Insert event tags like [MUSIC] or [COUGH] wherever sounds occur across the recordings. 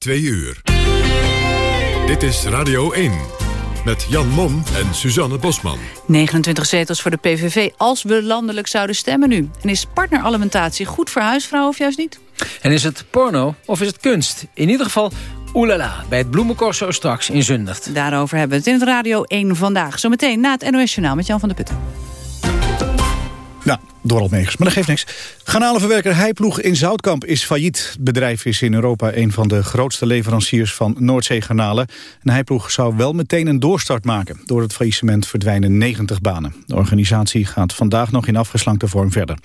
2 uur. Dit is Radio 1. Met Jan Mom en Suzanne Bosman. 29 zetels voor de PVV als we landelijk zouden stemmen nu. En is partneralimentatie goed voor huisvrouwen of juist niet? En is het porno of is het kunst? In ieder geval oelala bij het bloemencorso straks in Zundert. Daarover hebben we het in het Radio 1 vandaag. Zometeen na het NOS Journaal met Jan van der Putten. Nou, Dorald Meegers, maar dat geeft niks. Garnalenverwerker Heiploeg in Zoutkamp is failliet. Het bedrijf is in Europa een van de grootste leveranciers van Noordzeegarnalen. En Heiploeg zou wel meteen een doorstart maken. Door het faillissement verdwijnen 90 banen. De organisatie gaat vandaag nog in afgeslankte vorm verder.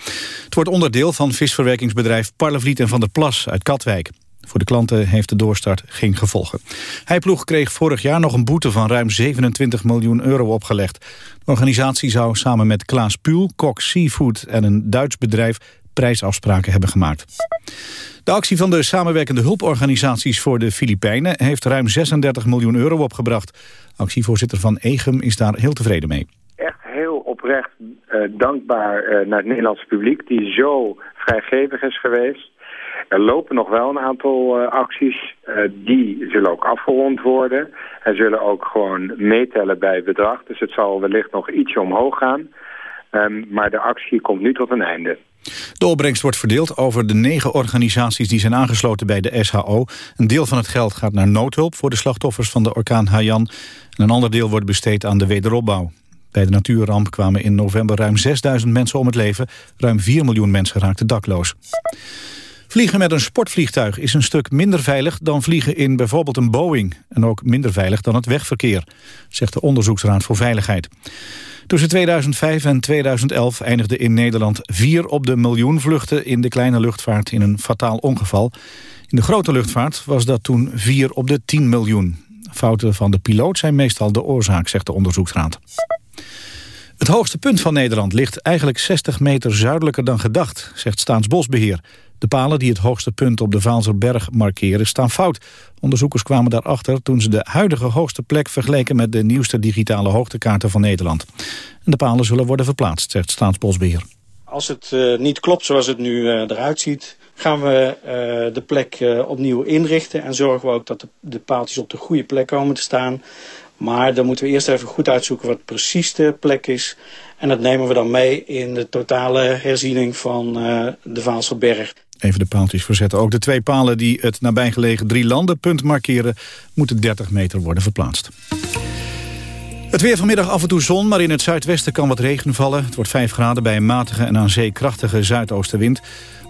Het wordt onderdeel van visverwerkingsbedrijf Parlevliet en Van der Plas uit Katwijk. Voor de klanten heeft de doorstart geen gevolgen. Heiploeg kreeg vorig jaar nog een boete van ruim 27 miljoen euro opgelegd. De organisatie zou samen met Klaas Puul, Kok Seafood en een Duits bedrijf prijsafspraken hebben gemaakt. De actie van de samenwerkende hulporganisaties voor de Filipijnen heeft ruim 36 miljoen euro opgebracht. Actievoorzitter van EGEM is daar heel tevreden mee. Echt heel oprecht uh, dankbaar uh, naar het Nederlandse publiek die zo vrijgevig is geweest. Er lopen nog wel een aantal uh, acties. Uh, die zullen ook afgerond worden. En zullen ook gewoon meetellen bij bedrag. Dus het zal wellicht nog ietsje omhoog gaan. Um, maar de actie komt nu tot een einde. De opbrengst wordt verdeeld over de negen organisaties die zijn aangesloten bij de SHO. Een deel van het geld gaat naar noodhulp voor de slachtoffers van de orkaan Haiyan. En een ander deel wordt besteed aan de wederopbouw. Bij de natuurramp kwamen in november ruim 6000 mensen om het leven. Ruim 4 miljoen mensen raakten dakloos. Vliegen met een sportvliegtuig is een stuk minder veilig dan vliegen in bijvoorbeeld een Boeing. En ook minder veilig dan het wegverkeer, zegt de Onderzoeksraad voor Veiligheid. Tussen 2005 en 2011 eindigden in Nederland vier op de miljoen vluchten in de kleine luchtvaart in een fataal ongeval. In de grote luchtvaart was dat toen vier op de 10 miljoen. Fouten van de piloot zijn meestal de oorzaak, zegt de onderzoeksraad. Het hoogste punt van Nederland ligt eigenlijk 60 meter zuidelijker dan gedacht, zegt Staatsbosbeheer. De palen die het hoogste punt op de Vaalserberg markeren staan fout. Onderzoekers kwamen daarachter toen ze de huidige hoogste plek vergeleken met de nieuwste digitale hoogtekaarten van Nederland. En de palen zullen worden verplaatst, zegt Staatsbosbeheer. Als het uh, niet klopt zoals het nu uh, eruit ziet, gaan we uh, de plek opnieuw inrichten en zorgen we ook dat de, de paaltjes op de goede plek komen te staan. Maar dan moeten we eerst even goed uitzoeken wat precies de plek is. En dat nemen we dan mee in de totale herziening van uh, de Vaalselberg. Even de paaltjes verzetten. Ook de twee palen die het nabijgelegen drie landen punt markeren... moeten 30 meter worden verplaatst. Het weer vanmiddag af en toe zon, maar in het zuidwesten kan wat regen vallen. Het wordt 5 graden bij een matige en aan zee krachtige zuidoostenwind.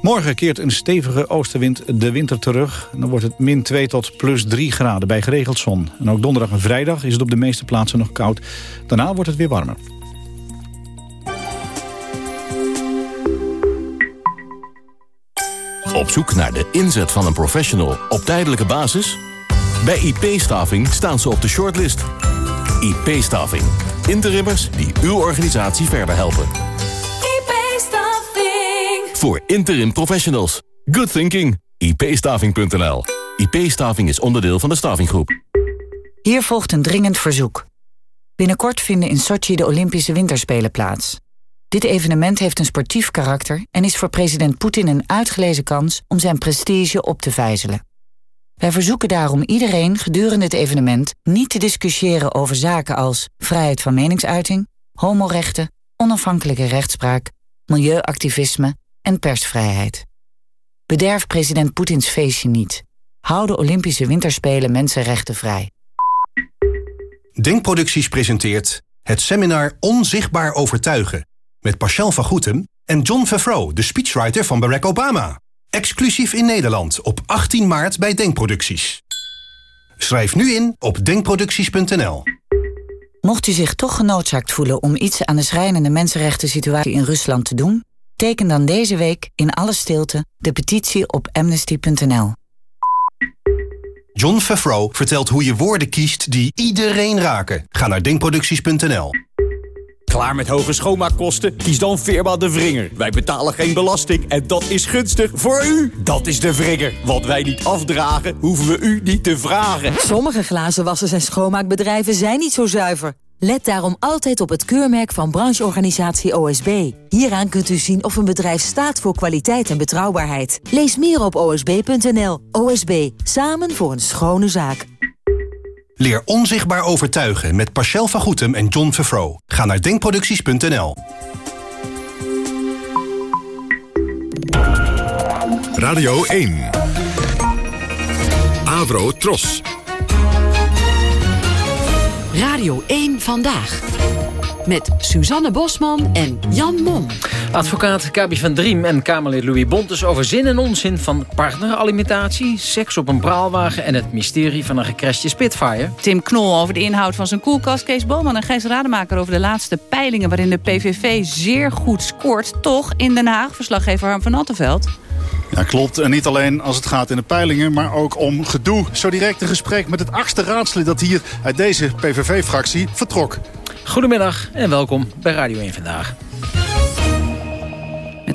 Morgen keert een stevige oostenwind de winter terug. Dan wordt het min 2 tot plus 3 graden bij geregeld zon. En ook donderdag en vrijdag is het op de meeste plaatsen nog koud. Daarna wordt het weer warmer. Op zoek naar de inzet van een professional op tijdelijke basis? Bij IP-staving staan ze op de shortlist. IP-staving. Interimmers die uw organisatie verder helpen. Voor interim professionals. Good thinking. IP-staving.nl. IP-staving is onderdeel van de stavinggroep. Hier volgt een dringend verzoek. Binnenkort vinden in Sochi de Olympische Winterspelen plaats. Dit evenement heeft een sportief karakter en is voor president Poetin een uitgelezen kans om zijn prestige op te vijzelen. Wij verzoeken daarom iedereen gedurende het evenement niet te discussiëren over zaken als vrijheid van meningsuiting, homorechten, onafhankelijke rechtspraak, milieuactivisme en persvrijheid. Bederf president Poetins feestje niet. Hou de Olympische Winterspelen mensenrechten vrij. Denkproducties presenteert het seminar Onzichtbaar Overtuigen met Pascal van Goetem en John Favreau, de speechwriter van Barack Obama. Exclusief in Nederland op 18 maart bij Denkproducties. Schrijf nu in op denkproducties.nl. Mocht u zich toch genoodzaakt voelen om iets aan de schrijnende mensenrechten situatie in Rusland te doen, teken dan deze week in alle stilte de petitie op amnesty.nl. John Favreau vertelt hoe je woorden kiest die iedereen raken. Ga naar denkproducties.nl. Klaar met hoge schoonmaakkosten? Kies dan Firma De Vringer. Wij betalen geen belasting en dat is gunstig voor u. Dat is De Vringer. Wat wij niet afdragen, hoeven we u niet te vragen. Sommige glazenwassers en schoonmaakbedrijven zijn niet zo zuiver. Let daarom altijd op het keurmerk van brancheorganisatie OSB. Hieraan kunt u zien of een bedrijf staat voor kwaliteit en betrouwbaarheid. Lees meer op osb.nl. OSB, samen voor een schone zaak. Leer onzichtbaar overtuigen met Pascal van Goetem en John Vervro. Ga naar denkproducties.nl. Radio 1. Avro Tros. Radio 1 Vandaag. Met Suzanne Bosman en Jan Mom. Advocaat Gabi van Driem en Kamerlid Louis Bontes... over zin en onzin van partneralimentatie... seks op een praalwagen en het mysterie van een gecrashte Spitfire. Tim Knol over de inhoud van zijn koelkast. Kees Boman en Gijs Rademaker over de laatste peilingen... waarin de PVV zeer goed scoort. Toch in Den Haag, verslaggever Harm van Attenveld. Ja, klopt. En niet alleen als het gaat in de peilingen, maar ook om gedoe. Zo direct een gesprek met het achtste raadslid dat hier uit deze PVV-fractie vertrok. Goedemiddag en welkom bij Radio 1 Vandaag.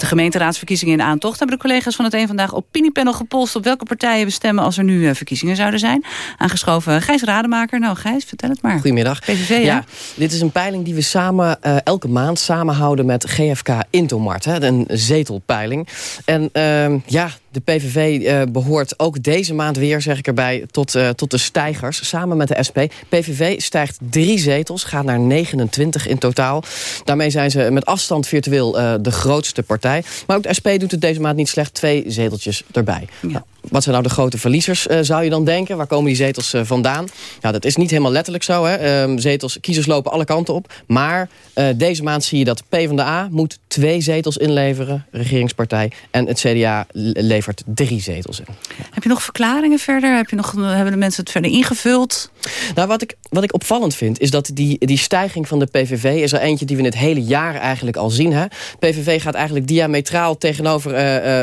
Met de gemeenteraadsverkiezingen in aantocht... hebben de collega's van het een Vandaag opiniepanel gepolst... op welke partijen we stemmen als er nu eh, verkiezingen zouden zijn. Aangeschoven Gijs Rademaker. Nou Gijs, vertel het maar. Goedemiddag. PVV, ja, dit is een peiling die we samen uh, elke maand samenhouden met GFK Intomart. Hè, een zetelpeiling. En uh, ja, de PVV uh, behoort ook deze maand weer, zeg ik erbij, tot, uh, tot de stijgers. Samen met de SP. PVV stijgt drie zetels, gaat naar 29 in totaal. Daarmee zijn ze met afstand virtueel uh, de grootste partij. Maar ook de SP doet het deze maand niet slecht. Twee zeteltjes erbij. Ja. Wat zijn nou de grote verliezers, zou je dan denken? Waar komen die zetels vandaan? Ja, dat is niet helemaal letterlijk zo. Hè? Ehm, zetels, kiezers lopen alle kanten op. Maar deze maand zie je dat PvdA moet twee zetels inleveren. Regeringspartij. En het CDA levert drie zetels in. Heb je nog verklaringen verder? Heb je nog, hebben de mensen het verder ingevuld? Nou, wat ik, wat ik opvallend vind, is dat die, die stijging van de PVV... is er eentje die we het hele jaar eigenlijk al zien. Hè? PVV gaat eigenlijk diametraal tegenover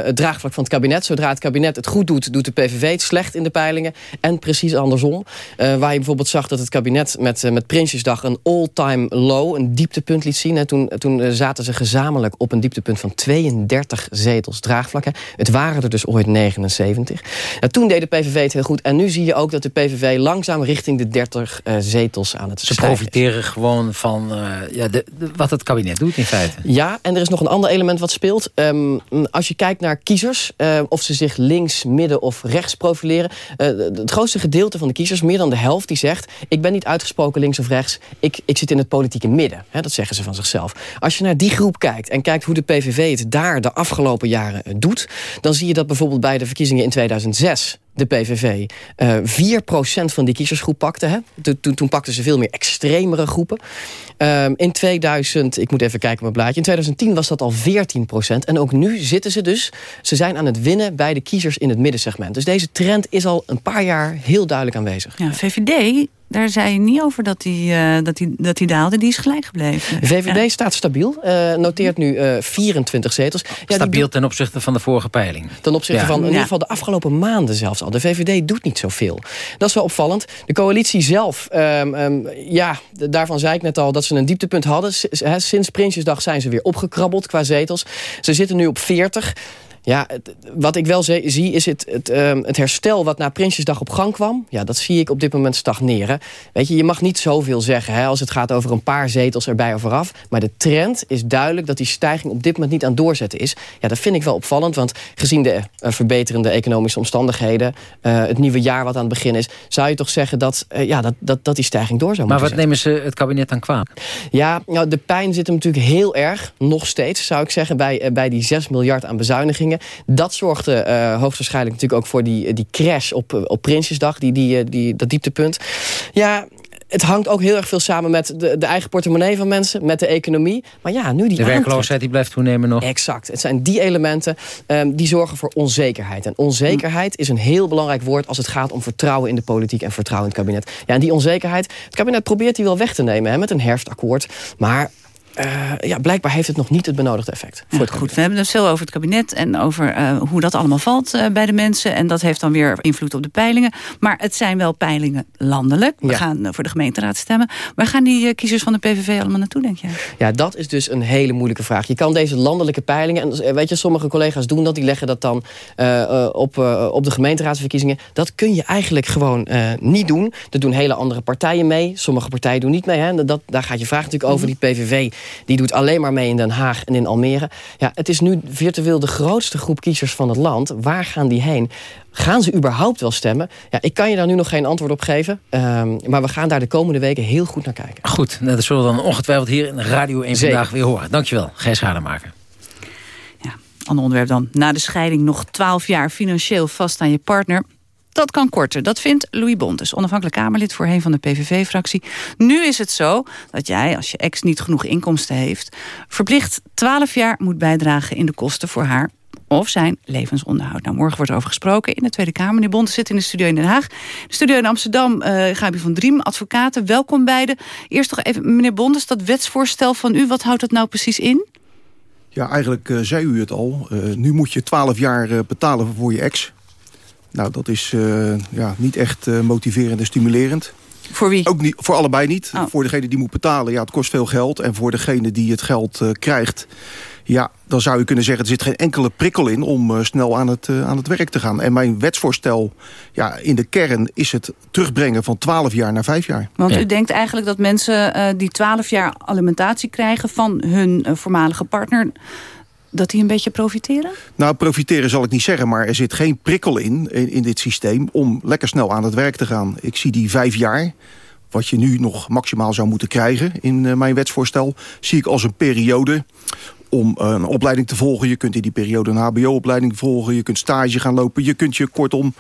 het draagvlak van het kabinet. Zodra het kabinet het goed doet, doet de PVV het slecht in de peilingen. En precies andersom. Uh, waar je bijvoorbeeld zag dat het kabinet met, met Prinsjesdag... een all-time low, een dieptepunt liet zien. Hè? Toen, toen zaten ze gezamenlijk op een dieptepunt van 32 zetels draagvlak. Hè? Het waren er dus ooit 79. Nou, toen deed de PVV het heel goed. En nu zie je ook dat de PVV langzaam richting de 30 uh, zetels aan het Ze profiteren gewoon van ja, de, de, wat het kabinet doet in feite. Ja, en er is nog een ander element wat speelt. Um, als je kijkt naar kiezers, of ze zich links, midden of rechts profileren. het grootste gedeelte van de kiezers, meer dan de helft, die zegt... ik ben niet uitgesproken links of rechts, ik, ik zit in het politieke midden. Dat zeggen ze van zichzelf. Als je naar die groep kijkt en kijkt hoe de PVV het daar de afgelopen jaren doet... dan zie je dat bijvoorbeeld bij de verkiezingen in 2006 de PVV uh, 4% van die kiezersgroep pakte. Hè? Toen, toen pakten ze veel meer extremere groepen. Um, in 2000, ik moet even kijken op mijn blaadje... in 2010 was dat al 14%. En ook nu zitten ze dus... ze zijn aan het winnen bij de kiezers in het middensegment. Dus deze trend is al een paar jaar heel duidelijk aanwezig. Ja, VVD daar zei je niet over dat die, uh, dat die, dat die daalde. Die is gelijk gebleven. De VVD ja. staat stabiel. Uh, noteert nu uh, 24 zetels. Ja, Stabiel ten opzichte van de vorige peiling. Ten opzichte ja. van in ieder geval de afgelopen maanden zelfs al. De VVD doet niet zoveel. Dat is wel opvallend. De coalitie zelf, um, um, ja, daarvan zei ik net al... dat ze een dieptepunt hadden. S sinds Prinsjesdag zijn ze weer opgekrabbeld qua zetels. Ze zitten nu op 40... Ja, wat ik wel zie is het, het, um, het, herstel wat na Prinsjesdag op gang kwam. Ja, dat zie ik op dit moment stagneren. Weet je, je mag niet zoveel zeggen hè, als het gaat over een paar zetels erbij of eraf. Maar de trend is duidelijk dat die stijging op dit moment niet aan doorzetten is. Ja, dat vind ik wel opvallend, want gezien de uh, verbeterende economische omstandigheden... Uh, het nieuwe jaar wat aan het begin is... zou je toch zeggen dat, uh, ja, dat, dat, dat die stijging door zou maar moeten Maar wat nemen ze het kabinet aan kwaad? Ja, nou, de pijn zit hem natuurlijk heel erg, nog steeds zou ik zeggen... bij, bij die 6 miljard aan bezuinigingen. Dat zorgde uh, hoogstwaarschijnlijk natuurlijk ook voor die, die crash op, op Prinsjesdag, die, die, die, dat dieptepunt. Ja, het hangt ook heel erg veel samen met de, de, eigen portemonnee van mensen, met de economie. Maar ja, nu die De werkloosheid die blijft toenemen nog. Exact. Het zijn die elementen um, die zorgen voor onzekerheid. En onzekerheid hm. is een heel belangrijk woord als het gaat om vertrouwen in de politiek en vertrouwen in het kabinet. Ja, en die onzekerheid, het kabinet probeert die wel weg te nemen hè, met een herfstakkoord. Maar uh, ja, blijkbaar heeft het nog niet het benodigde effect. Voor het goed, we hebben het veel over het kabinet en over uh, hoe dat allemaal valt uh, bij de mensen. En dat heeft dan weer invloed op de peilingen. Maar het zijn wel peilingen landelijk. We ja. gaan voor de gemeenteraad stemmen. Waar gaan die kiezers van de PVV allemaal naartoe, denk je? Ja, dat is dus een hele moeilijke vraag. Je kan deze landelijke peilingen, en weet je, sommige collega's doen dat, die leggen dat dan op, op de gemeenteraadsverkiezingen. Dat kun je eigenlijk gewoon niet doen. Er doen hele andere partijen mee. Sommige partijen doen niet mee. Hè. Dat, daar gaat je vraag natuurlijk over. Die PVV die doet alleen maar mee in Den Haag en in Almere. Ja, het is nu virtueel de grootste groep kiezers van het land. Waar gaan die heen? Gaan ze überhaupt wel stemmen? Ja, ik kan je daar nu nog geen antwoord op geven. Um, maar we gaan daar de komende weken heel goed naar kijken. Goed, dat zullen we dan ongetwijfeld hier in Radio 1 Zeker. vandaag weer horen. Dankjewel, Gijs Rademaker. Ja, ander onderwerp dan. Na de scheiding nog 12 jaar financieel vast aan je partner dat kan korter. Dat vindt Louis Bontes, onafhankelijk Kamerlid voorheen van de PVV-fractie. Nu is het zo dat jij, als je ex niet genoeg inkomsten heeft... verplicht 12 jaar moet bijdragen in de kosten voor haar of zijn levensonderhoud. Nou, morgen wordt er over gesproken in de Tweede Kamer. Meneer Bontes zit in de studio in Den Haag. De studio in Amsterdam, uh, Gabi van Driem, advocaten. Welkom beiden. Eerst toch even, meneer Bontes, dat wetsvoorstel van u... wat houdt dat nou precies in? Ja, eigenlijk uh, zei u het al. Uh, nu moet je 12 jaar betalen voor je ex. Nou, dat is uh, ja, niet echt uh, motiverend en stimulerend. Voor wie? Ook niet, voor allebei niet. Oh. Voor degene die moet betalen, ja, het kost veel geld. En voor degene die het geld uh, krijgt... ja, dan zou je kunnen zeggen... er zit geen enkele prikkel in om snel aan het, aan het werk te gaan. En mijn wetsvoorstel, ja, in de kern... is het terugbrengen van 12 jaar naar 5 jaar. Want ja. u denkt eigenlijk dat mensen die 12 jaar alimentatie krijgen... van hun voormalige partner dat die een beetje profiteren? Nou, profiteren zal ik niet zeggen, maar er zit geen prikkel in, in, in dit systeem... om lekker snel aan het werk te gaan. Ik zie die vijf jaar, wat je nu nog maximaal zou moeten krijgen in uh, mijn wetsvoorstel... zie ik als een periode om een opleiding te volgen. Je kunt in die periode een hbo-opleiding volgen. Je kunt stage gaan lopen. Je kunt je kortom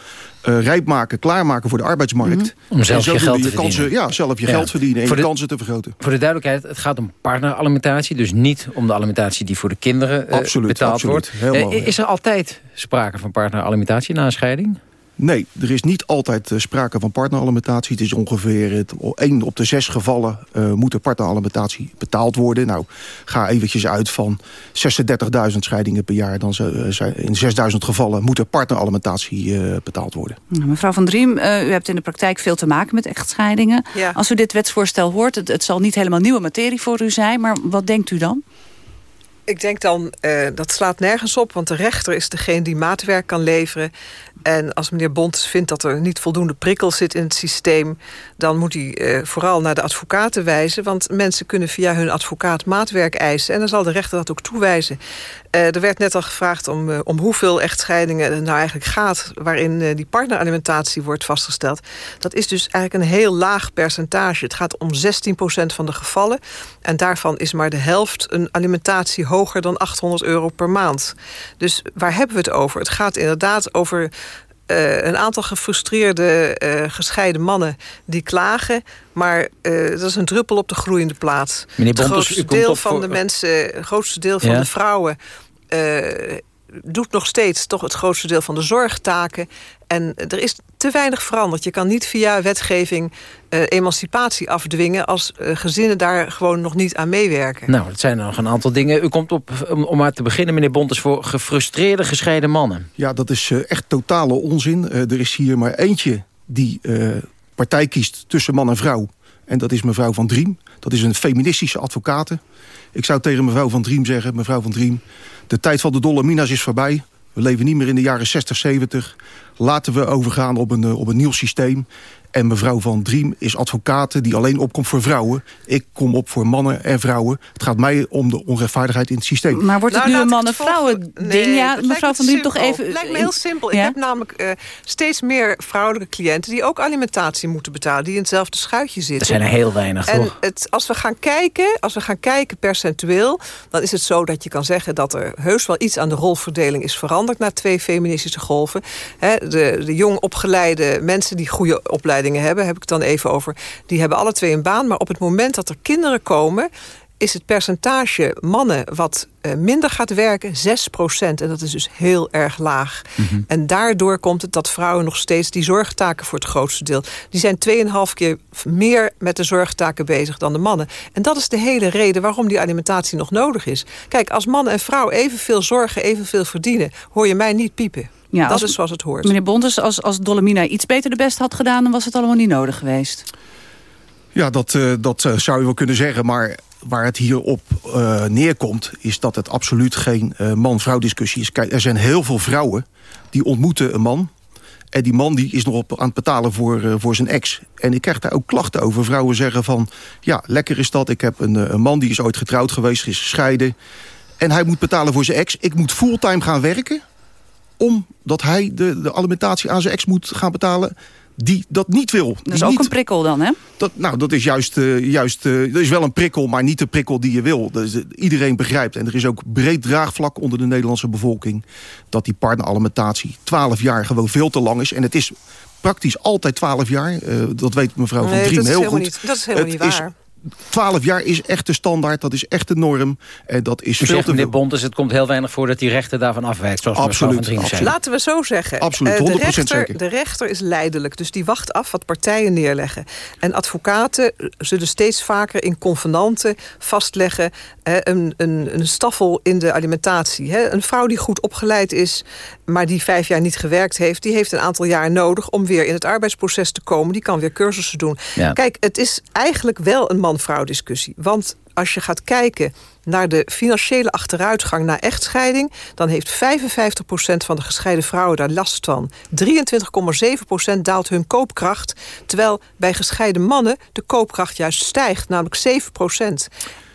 uh, rijp maken, klaarmaken voor de arbeidsmarkt. -hmm. Om zelf je geld te kansen, Ja, zelf je ja. geld verdienen en voor je de, kansen te vergroten. Voor de duidelijkheid, het gaat om partneralimentatie. Dus niet om de alimentatie die voor de kinderen uh, absoluut, betaald absoluut. wordt. Uh, is er altijd sprake van partneralimentatie na een scheiding? Nee, er is niet altijd uh, sprake van partneralimentatie. Het is ongeveer het, 1 op de 6 gevallen uh, moet de partneralimentatie betaald worden. Nou, ga eventjes uit van 36.000 scheidingen per jaar. Dan uh, in 6.000 gevallen moet de partneralimentatie betaald worden. Nou, mevrouw Van Driem, u hebt in de praktijk veel te maken met echtscheidingen. Ja. Als u dit wetsvoorstel hoort, het, het zal niet helemaal nieuwe materie voor u zijn. Maar wat denkt u dan? Ik denk dan, uh, dat slaat nergens op, want de rechter is degene die maatwerk kan leveren. En als meneer Bontes vindt dat er niet voldoende prikkel zit in het systeem... dan moet hij uh, vooral naar de advocaten wijzen. Want mensen kunnen via hun advocaat maatwerk eisen. En dan zal de rechter dat ook toewijzen. Uh, er werd net al gevraagd om, uh, om hoeveel echtscheidingen er nou eigenlijk gaat... waarin die partneralimentatie wordt vastgesteld. Dat is dus eigenlijk een heel laag percentage. Het gaat om 16% van de gevallen. En daarvan is maar de helft een alimentatie hoger dan 800 euro per maand. Dus waar hebben we het over? Het gaat inderdaad over uh, een aantal gefrustreerde uh, gescheiden mannen die klagen. Maar uh, dat is een druppel op de groeiende plaat. Meneer het grootste deel van voor... de mensen, het grootste deel van ja. de vrouwen doet nog steeds toch het grootste deel van de zorgtaken. En er is te weinig veranderd. Je kan niet via wetgeving uh, emancipatie afdwingen... als uh, gezinnen daar gewoon nog niet aan meewerken. Nou, dat zijn nog een aantal dingen. U komt op, om, om maar te beginnen, meneer Bontes... voor gefrustreerde gescheiden mannen. Ja, dat is uh, echt totale onzin. er is hier maar eentje die partij kiest tussen man en vrouw. En dat is mevrouw Van Driem. Dat is een feministische advocate. Ik zou tegen mevrouw Van Driem zeggen... mevrouw Van Driem, de tijd van de Dolomina's is voorbij. We leven niet meer in de jaren 60, 70. Laten we overgaan op een, op een nieuw systeem. En mevrouw Van Driem is advocate die alleen opkomt voor vrouwen. Ik kom op voor mannen en vrouwen. Het gaat mij om de onrechtvaardigheid in het systeem. Maar wordt het nou, nu een mannen-vrouwen ding? Nee, ja, mevrouw Van Driem toch even... Het lijkt me heel simpel. Ja? Ik heb namelijk uh, steeds meer vrouwelijke cliënten... die ook alimentatie moeten betalen. Die in hetzelfde schuitje zitten. Er zijn er heel weinig, en toch? Het, als, we gaan kijken, als we gaan kijken percentueel... dan is het zo dat je kan zeggen dat er heus wel iets aan de rolverdeling is veranderd... na twee feministische golven. He, de, de jong opgeleide mensen die goede opleidingen hebben... heb ik het dan even over... die hebben alle twee een baan. Maar op het moment dat er kinderen komen is het percentage mannen wat uh, minder gaat werken 6% En dat is dus heel erg laag. Mhm. En daardoor komt het dat vrouwen nog steeds die zorgtaken voor het grootste deel... die zijn 2,5 keer meer met de zorgtaken bezig dan de mannen. En dat is de hele reden waarom die alimentatie nog nodig is. Kijk, als man en vrouw evenveel zorgen, evenveel verdienen... hoor je mij niet piepen. Ja, dat als- is zoals het hoort. Meneer Bontes, als, als Dolomina iets beter de best had gedaan... dan was het allemaal niet nodig geweest. Ja, dat, eh, dat eh, zou je wel kunnen zeggen. Maar waar het hier op eh, neerkomt... is dat het absoluut geen eh, man-vrouw discussie is. Kijk, er zijn heel veel vrouwen die ontmoeten een man... En die man die is nog op aan het betalen voor, eh, voor zijn ex. En ik krijg daar ook klachten over. Vrouwen zeggen van, ja, lekker is dat. Ik heb een, een man die is ooit getrouwd geweest, is gescheiden. En hij moet betalen voor zijn ex. Ik moet fulltime gaan werken... omdat hij de, de alimentatie aan zijn ex moet gaan betalen... die dat niet wil. Dat is ook niet- een prikkel dan, hè? dat, nou, dat is juist, eh, juist eh, dat is wel een prikkel, maar niet de prikkel die je wil. Dus, eh, iedereen begrijpt, en er is ook breed draagvlak onder de Nederlandse bevolking... dat die partneralimentatie 12 jaar gewoon veel te lang is. En het is praktisch altijd 12 jaar. Eh, dat weet mevrouw van Nee, Driem dat is heel helemaal goed. niet- dat is helemaal Het niet is- waar. 12 jaar is echt de standaard, dat is echt de norm. En dat is U veel zegt, te meneer veel. Bontes, het komt heel weinig voor dat die rechter daarvan afwijkt. Zoals Absoluut, van absoluut. Laten we zo zeggen. Absoluut, Eh, de 100% rechter, zeker. De rechter is leidelijk, dus die wacht af wat partijen neerleggen. En advocaten zullen steeds vaker in convenanten vastleggen... eh, een, een, een staffel in de alimentatie. Hè. Een vrouw die goed opgeleid is, maar die vijf jaar niet gewerkt heeft... die heeft een aantal jaar nodig om weer in het arbeidsproces te komen. Die kan weer cursussen doen. Ja. Kijk, het is eigenlijk wel een man-vrouw discussie. Want als je gaat kijken naar de financiële achteruitgang na echtscheiding... dan heeft 55% van de gescheiden vrouwen daar last van. 23,7% daalt hun koopkracht... terwijl bij gescheiden mannen de koopkracht juist stijgt, namelijk 7%.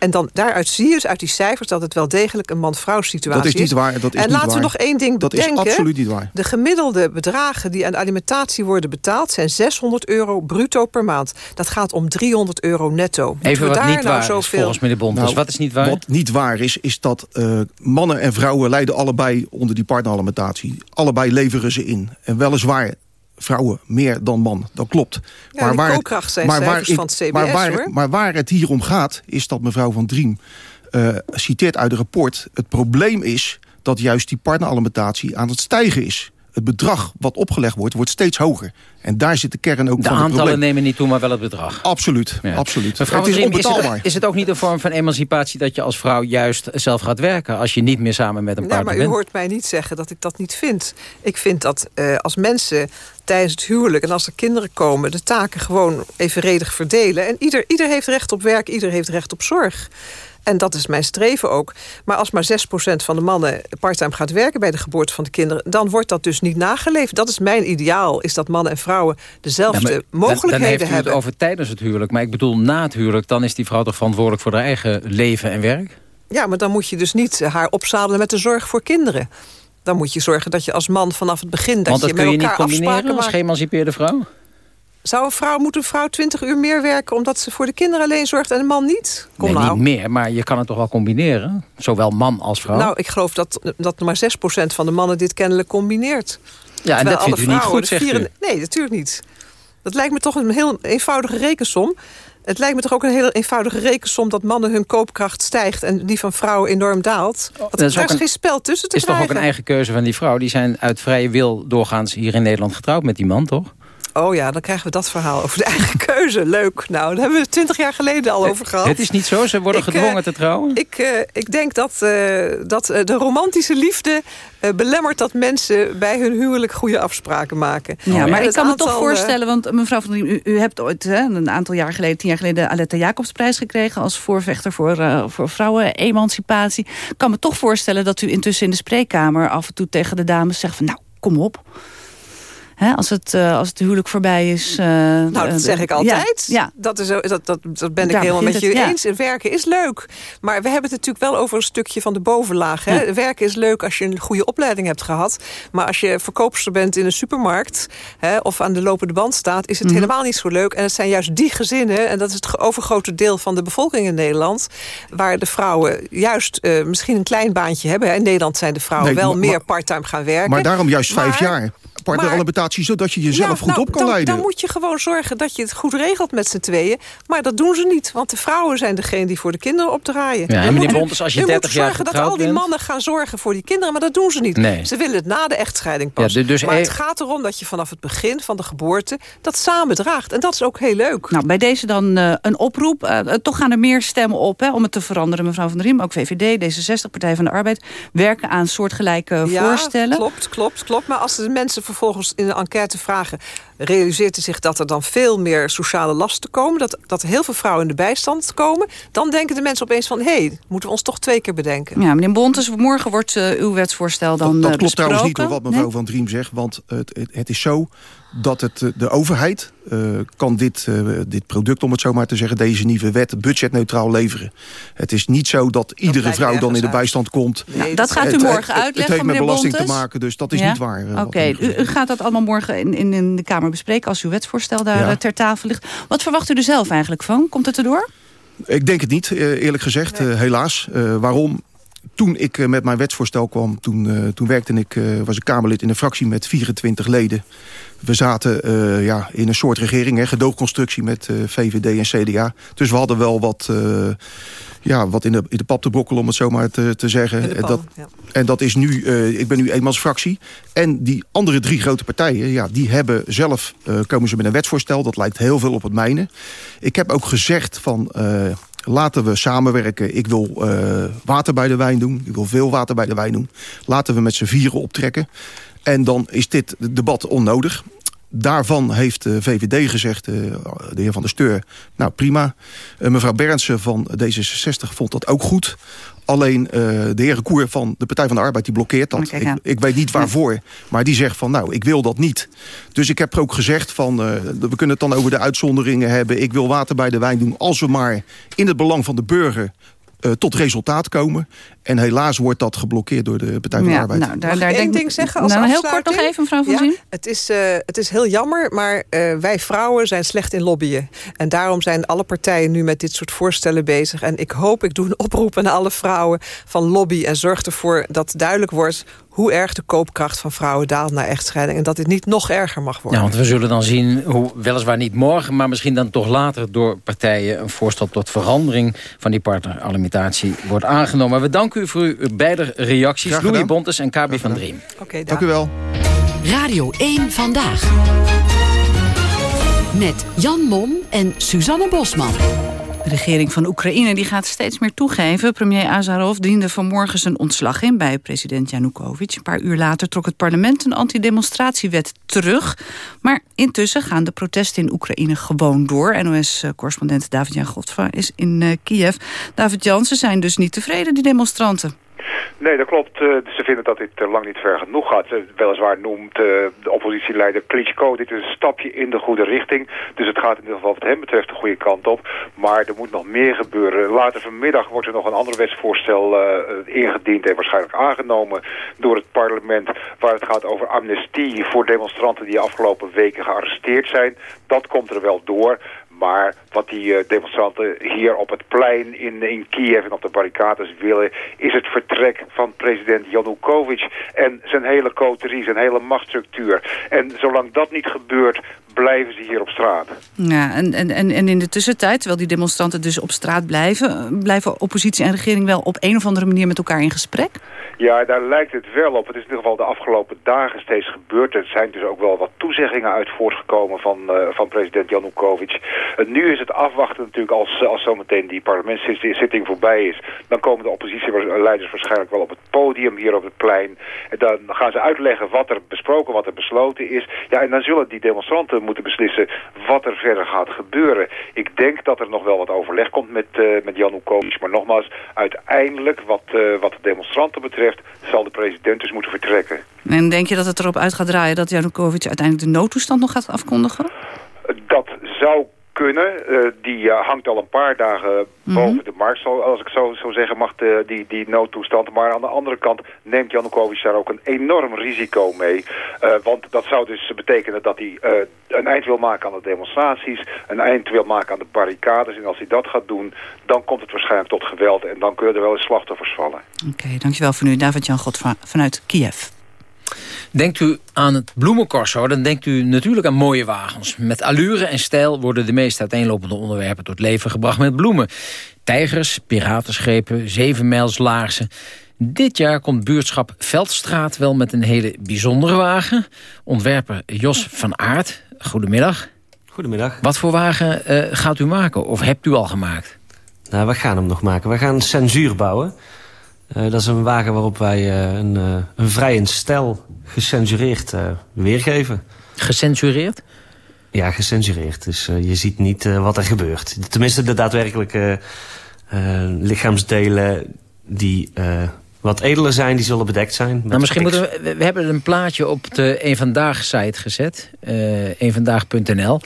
En dan, daaruit zie je dus uit die cijfers dat het wel degelijk een man-vrouw situatie Dat is niet waar, dat is en niet laten we nog één ding Dat is bedenken. absoluut niet waar. De gemiddelde bedragen die aan de alimentatie worden betaald... zijn 600 euro bruto per maand. Dat gaat om 300 euro netto. Moeten Even wat daar niet nou waar is, zoveel... volgens meneer Bontes. Nou, wat is niet waar? Wat niet waar is, is dat eh, mannen en vrouwen lijden allebei onder die partneralimentatie. Allebei leveren ze in. En weliswaar vrouwen meer dan man, dat klopt. Ja, die koopkracht zijn cijfers ik- van het CBS, maar waar, hoor. maar waar het hier om gaat, is dat mevrouw Van Driem eh, citeert uit een rapport... het probleem is dat juist die partneralimentatie aan het stijgen is. Het bedrag wat opgelegd wordt, wordt steeds hoger. En daar zit de kern ook De van het aantallen probleem. nemen niet toe, maar wel het bedrag. Absoluut, Ja. absoluut. Mevrouw het is is, het, is het ook niet een vorm van emancipatie... dat je als vrouw juist zelf gaat werken... als je niet meer samen met een Ja, partner maar u bent? hoort mij niet zeggen dat ik dat niet vind. Ik vind dat eh, als mensen tijdens het huwelijk en als er kinderen komen... de taken gewoon evenredig verdelen. En ieder, ieder heeft recht op werk, ieder heeft recht op zorg. En dat is mijn streven ook. Maar als maar 6% van de mannen parttime gaat werken... bij de geboorte van de kinderen, dan wordt dat dus niet nageleefd. Dat is mijn ideaal, is dat mannen en vrouwen dezelfde Ja, maar dan- mogelijkheden dan, heeft u hebben. het over tijdens het huwelijk. Maar ik bedoel, na het huwelijk... dan is die vrouw toch verantwoordelijk voor haar eigen leven en werk? Ja, maar dan moet je dus niet haar opzadelen met de zorg voor kinderen. Dan moet je zorgen dat je als man vanaf het begin... dat Want dat je kun met je niet combineren als geëmancipeerde vrouw? Zou een vrouw, moet een vrouw 20 uur meer werken... omdat ze voor de kinderen alleen zorgt en een man niet? Kom nee, nou. niet meer, maar je kan het toch wel combineren? Zowel man als vrouw? Nou, ik geloof dat, dat maar 6% van de mannen dit kennelijk combineert. ja, en Terwijl dat vindt u niet goed, zegt u. Nee, natuurlijk niet. Dat lijkt me toch een heel eenvoudige rekensom. Het lijkt me toch ook een heel eenvoudige rekensom... dat mannen hun koopkracht stijgt en die van vrouwen enorm daalt. Dat, dat is daar is geen spel tussen te is toch ook een eigen keuze van die vrouw? Die zijn uit vrije wil doorgaans hier in Nederland getrouwd met die man, toch? Oh ja, dan krijgen we dat verhaal over de eigen [LAUGHS] keuze. Leuk. Nou, daar hebben we het twintig jaar geleden al over gehad. Het is niet zo, ze worden Ik, eh, gedwongen te trouwen. Ik, eh, ik denk dat, eh, dat de romantische liefde eh, belemmert dat mensen bij hun huwelijk goede afspraken maken. Ja, maar ik kan me toch voorstellen, want mevrouw van Diem, u, u hebt ooit hè, een aantal jaar geleden, tien jaar geleden, de Aletta Jacobsprijs gekregen als voorvechter voor, eh, voor vrouwen-emancipatie. Ik kan me toch voorstellen dat u intussen in de spreekkamer af en toe tegen de dames zegt van nou, kom op. Hè, als, het, eh, als het huwelijk voorbij is. eh, Nou, eh, dat zeg ik altijd. Ja, Dat, is, dat, dat, dat ben ik Daar helemaal met je het, ja. eens. Werken is leuk. Maar we hebben het natuurlijk wel over een stukje van de bovenlaag. Hè? Ja. Werken is leuk als je een goede opleiding hebt gehad. Maar als je verkoopster bent in een supermarkt... Hè, of aan de lopende band staat, is het Mhm. helemaal niet zo leuk. En het zijn juist die gezinnen... en dat is het overgrote deel van de bevolking in Nederland... waar de vrouwen juist eh, misschien een klein baantje hebben. In Nederland zijn de vrouwen Nee, wel maar- meer parttime gaan werken. Maar daarom juist vijf jaar. Partneralimentatie... zodat je jezelf goed nou, op kan dan, leiden. Dan moet je gewoon zorgen dat je het goed regelt met z'n tweeën. Maar dat doen ze niet, want de vrouwen zijn degene die voor de kinderen opdraaien. Ja, en meneer moet- Bontes, als je u 30 moet jaar zorgen dat al die mannen gaan zorgen voor die kinderen, maar dat doen ze niet. Nee. Ze willen het na de echtscheiding pas. Ja, du- dus maar e- het gaat erom dat je vanaf het begin van de geboorte dat samen draagt. En dat is ook heel leuk. Nou, bij deze dan eh, een oproep. Eh, eh, toch gaan er meer stemmen op hè, om het te veranderen. Mevrouw van der Riem, ook VVD, D66, Partij van de Arbeid... werken aan soortgelijke Ja, voorstellen. klopt, klopt, klopt. Maar als de mensen vervolgens in de enquête vragen... realiseert u zich dat er dan veel meer sociale lasten komen... dat, dat heel veel vrouwen in de bijstand komen... dan denken de mensen opeens van... hé, hey, moeten we ons toch twee keer bedenken. Ja, meneer Bontes, morgen wordt eh, uw wetsvoorstel dan Dat eh, klopt trouwens niet hoor, wat mevrouw Nee? Van Driem zegt. Want het, het, het is zo dat het, eh, de overheid eh, kan dit, eh, dit product, om het zo maar te zeggen... deze nieuwe wet budgetneutraal leveren. Het is niet zo dat iedere vrouw dan in de uit. bijstand komt. Nou, dat gaat u Het- morgen het, uitleggen, Het heeft met meneer belasting te maken, dus dat is Ja? niet waar. Oké, u, gaat dat allemaal morgen in, in, in de Kamer bespreken... als uw wetsvoorstel daar Ja. ter tafel ligt. Wat verwacht u er zelf eigenlijk van? Komt het erdoor? Ik denk het niet, eerlijk gezegd. helaas. Eh, waarom? Toen ik eh, met mijn wetsvoorstel kwam, toen, eh, toen werkte ik, eh, was ik Kamerlid in een fractie met 24 leden. We zaten ja, in een soort regering, hè, gedoogconstructie met VVD en CDA. Dus we hadden wel wat, ja, wat in, de, in de pap te brokkelen, om het zo maar te, te zeggen. En dat, ja. en dat is nu, ik ben nu eenmansfractie. En die andere drie grote partijen, ja, die hebben zelf, komen ze met een wetsvoorstel. Dat lijkt heel veel op het mijne. Ik heb ook gezegd van, laten we samenwerken. Ik wil eh, water bij de wijn doen. Ik wil veel water bij de wijn doen. Laten we met z'n vieren optrekken. En dan is dit debat onnodig. Daarvan heeft de VVD gezegd, eh, de heer Van der Steur, nou prima. Eh, mevrouw Berndsen van D66 vond dat ook goed. Alleen eh, de heer Koer van de Partij van de Arbeid die blokkeert dat. Ik, weet niet waarvoor, maar die zegt van nou, ik wil dat niet. Dus ik heb ook gezegd van, eh, we kunnen het dan over de uitzonderingen hebben. Ik wil water bij de wijn doen als we maar in het belang van de burger eh, tot resultaat komen. En helaas wordt dat geblokkeerd door de Partij van de Ja, Arbeid. nou, daar, Mag daar ik één denk- ding zeggen als nou, heel kort nog even, mevrouw Van Ja, Zien. het, is, eh, het is heel jammer, maar eh, wij vrouwen zijn slecht in lobbyen. En daarom zijn alle partijen nu met dit soort voorstellen bezig. En ik hoop, ik doe een oproep aan alle vrouwen van lobby... en zorg ervoor dat duidelijk wordt hoe erg de koopkracht van vrouwen daalt na echtscheiding. En dat dit niet nog erger mag worden. Ja, want we zullen dan zien hoe, weliswaar niet morgen... maar misschien dan toch later door partijen... een voorstel tot verandering van die partneralimentatie wordt aangenomen. We danken u voor uw beide reacties. Louis. Bontes en Kabi van Driem. Oké, Dank u wel. Radio 1 Vandaag. Met Jan Mom en Suzanne Bosman. De regering van Oekraïne die gaat steeds meer toegeven. Premier Azarov diende vanmorgen zijn ontslag in bij president Janukovic. Een paar uur later trok het parlement een antidemonstratiewet terug. Maar intussen gaan de protesten in Oekraïne gewoon door. NOS-correspondent David-Jan Godfra is in eh, Kiev. David-Jan, ze zijn dus niet tevreden, die demonstranten. Nee, dat klopt. Eh, ze vinden dat dit eh, lang niet ver genoeg gaat. Weliswaar noemt eh, de oppositieleider Klitschko dit een stapje in de goede richting. Dus het gaat in ieder geval wat hem betreft de goede kant op. Maar er moet nog meer gebeuren. Later vanmiddag wordt er nog een ander wetsvoorstel ingediend en waarschijnlijk aangenomen door het parlement. Waar het gaat over amnestie voor demonstranten die afgelopen weken gearresteerd zijn. Dat komt er wel door. Maar wat die eh, demonstranten hier op het plein in, in Kiev en op de barricades willen... is het vertrek van president Yanukovych en zijn hele coterie, zijn hele machtsstructuur. En zolang dat niet gebeurt, blijven ze hier op straat. Ja, en, en, en en in de tussentijd, terwijl die demonstranten dus op straat blijven... eh, blijven oppositie en regering wel op een of andere manier met elkaar in gesprek? Ja, daar lijkt het wel op. Het is in ieder geval de afgelopen dagen steeds gebeurd. Er zijn dus ook wel wat toezeggingen uit voortgekomen van, eh, van president Yanukovych. Uh, nu is het afwachten natuurlijk als, eh, als zometeen die parlementszitting voorbij is. Dan komen de oppositieleiders waarschijnlijk wel op het podium hier op het plein. En dan gaan ze uitleggen wat er besproken, wat er besloten is. Ja, en dan zullen die demonstranten moeten beslissen wat er verder gaat gebeuren. Ik denk dat er nog wel wat overleg komt met, uh, met Yanukovych. Maar nogmaals, uiteindelijk wat, uh, wat de demonstranten betreft zal de president dus moeten vertrekken. En denk je dat het erop uit gaat draaien dat Janukovic uiteindelijk de noodtoestand nog gaat afkondigen? Dat zou kunnen. Uh, die uh, hangt al een paar dagen mm -hmm. boven de markt, als ik zo, zo zeggen mag, de, die, die noodtoestand. Maar aan de andere kant neemt Janukovic daar ook een enorm risico mee. Uh, want dat zou dus betekenen dat hij een eind wil maken aan de demonstraties, een eind wil maken aan de barricades. En als hij dat gaat doen, dan komt het waarschijnlijk tot geweld. En dan kunnen er wel eens slachtoffers vallen. Oké, okay, dankjewel voor nu. David-Jan Godfra vanuit Kiev. Denkt u aan het bloemencorso, dan denkt u natuurlijk aan mooie wagens. Met allure en stijl worden de meest uiteenlopende onderwerpen tot leven gebracht met bloemen. Tijgers, piratenschepen, zevenmijlslaarzen. Dit jaar komt buurtschap Veldstraat wel met een hele bijzondere wagen. Ontwerper Jos van Aert, goedemiddag. Goedemiddag. Wat voor wagen uh, gaat u maken of hebt u al gemaakt? Nou, we gaan hem nog maken. We gaan censuur bouwen. Uh, dat is een wagen waarop wij uh, een, uh, een vrij in stijl gecensureerd weergeven. Gecensureerd? Ja, gecensureerd. Dus je ziet niet wat er gebeurt. Tenminste, de daadwerkelijke lichaamsdelen die wat edeler zijn, die zullen bedekt zijn. Nou, misschien moeten we, we hebben een plaatje op de Een Vandaag site gezet. Uh, eenvandaag.nl.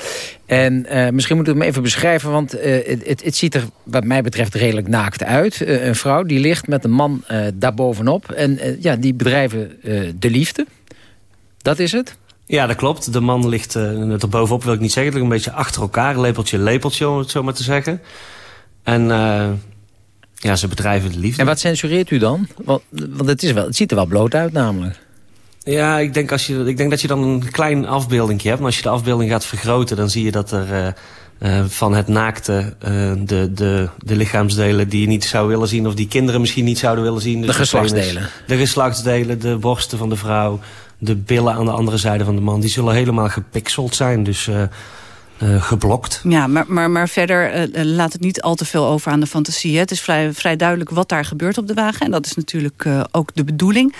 En uh, misschien moeten we hem even beschrijven, want uh, het, het, ziet er wat mij betreft redelijk naakt uit. een vrouw die ligt met een man daarbovenop. En ja, die bedrijven de liefde. Dat is het? Ja, dat klopt. De man ligt er bovenop, wil ik niet zeggen. Een beetje achter elkaar, lepeltje, lepeltje, om het zo maar te zeggen. En ja, ze bedrijven de liefde. En wat censureert u dan? Want, want het, is wel, het ziet er wel bloot uit namelijk. Ja, ik denk, als je, ik denk dat je dan een klein afbeelding hebt. Maar als je de afbeelding gaat vergroten, dan zie je dat er uh, uh, van het naakte... Uh, de, de, de lichaamsdelen die je niet zou willen zien... of die kinderen misschien niet zouden willen zien. Dus de geslachtsdelen. De, de geslachtsdelen, de borsten van de vrouw... de billen aan de andere zijde van de man. Die zullen helemaal gepixeld zijn. Dus uh, geblokt. Ja, maar, maar, maar verder uh, laat het niet al te veel over aan de fantasie. Hè? Het is vrij, vrij duidelijk wat daar gebeurt op de wagen. En dat is natuurlijk uh, ook de bedoeling.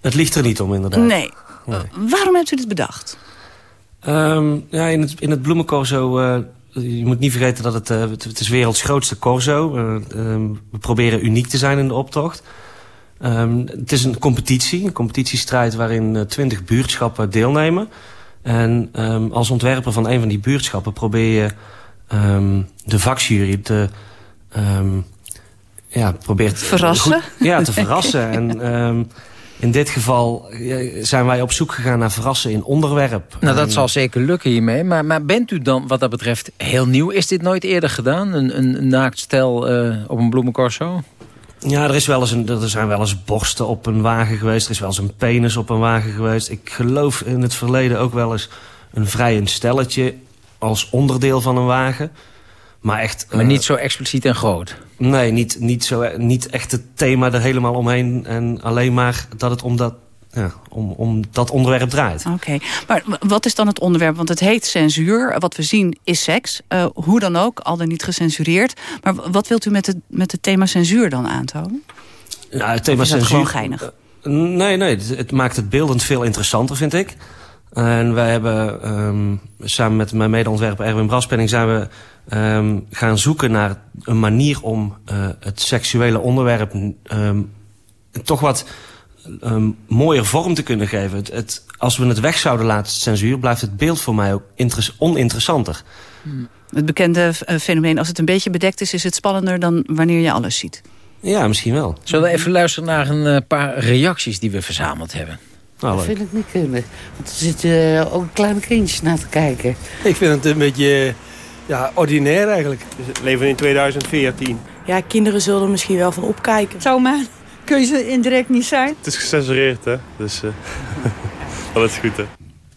Het ligt er niet om, inderdaad. Nee. nee. waarom hebt u dit bedacht? Um, ja, in het, in het bloemencorso... je moet niet vergeten dat het, het is werelds grootste corso. Um, we proberen uniek te zijn in de optocht. Um, het is een competitie, een competitiestrijd... waarin twintig buurtschappen deelnemen... En um, als ontwerper van een van die buurtschappen probeer je um, de vakjury te... Um, ja, probeert verrassen? Goed, ja, te verrassen. en in dit geval zijn wij op zoek gegaan naar verrassen in onderwerp. Nou, dat zal zeker lukken hiermee. Maar, maar bent u dan wat dat betreft heel nieuw? Is dit nooit eerder gedaan? Een, een naaktstel uh, op een bloemencorso? Ja, er, is wel eens een, er zijn wel eens borsten op een wagen geweest. Er is wel eens een penis op een wagen geweest. Ik geloof in het verleden ook wel eens een vrij stelletje als onderdeel van een wagen. Maar echt... Maar uh, niet zo expliciet en groot? Nee, niet, niet, zo, niet echt het thema er helemaal omheen. En alleen maar dat het om dat ja, om, om dat onderwerp draait. Oké, okay. maar wat is dan het onderwerp? Want het heet censuur. Wat we zien is seks. Uh, hoe dan ook, al dan niet gecensureerd. Maar wat wilt u met het, met het thema censuur dan aantonen? Ja, het thema censuur... gewoon geinig? Uh, nee, nee, het, het, maakt het beeldend veel interessanter, vind ik. En wij hebben um, samen met mijn medeontwerper Erwin Braspenning... zijn we um, gaan zoeken naar een manier om uh, het seksuele onderwerp... Um, toch wat um, mooier vorm te kunnen geven. Het, het, als we het weg zouden laten, censuur... blijft het beeld voor mij ook oninteressanter. Hmm. Het bekende uh, fenomeen, als het een beetje bedekt is... is het spannender dan wanneer je alles ziet. Ja, misschien wel. Zullen we even luisteren naar een uh, paar reacties die we verzameld hebben? Nou, dat vind ik niet kunnen. Want er zitten uh, ook kleine kindjes naar te kijken. Ik vind het een beetje ja, ordinair eigenlijk. We leven in 2014. Ja, kinderen zullen er misschien wel van opkijken. Zou mijn keuze indirect niet zijn. Het is gecensureerd, hè. Dus uh, dat is goed, hè.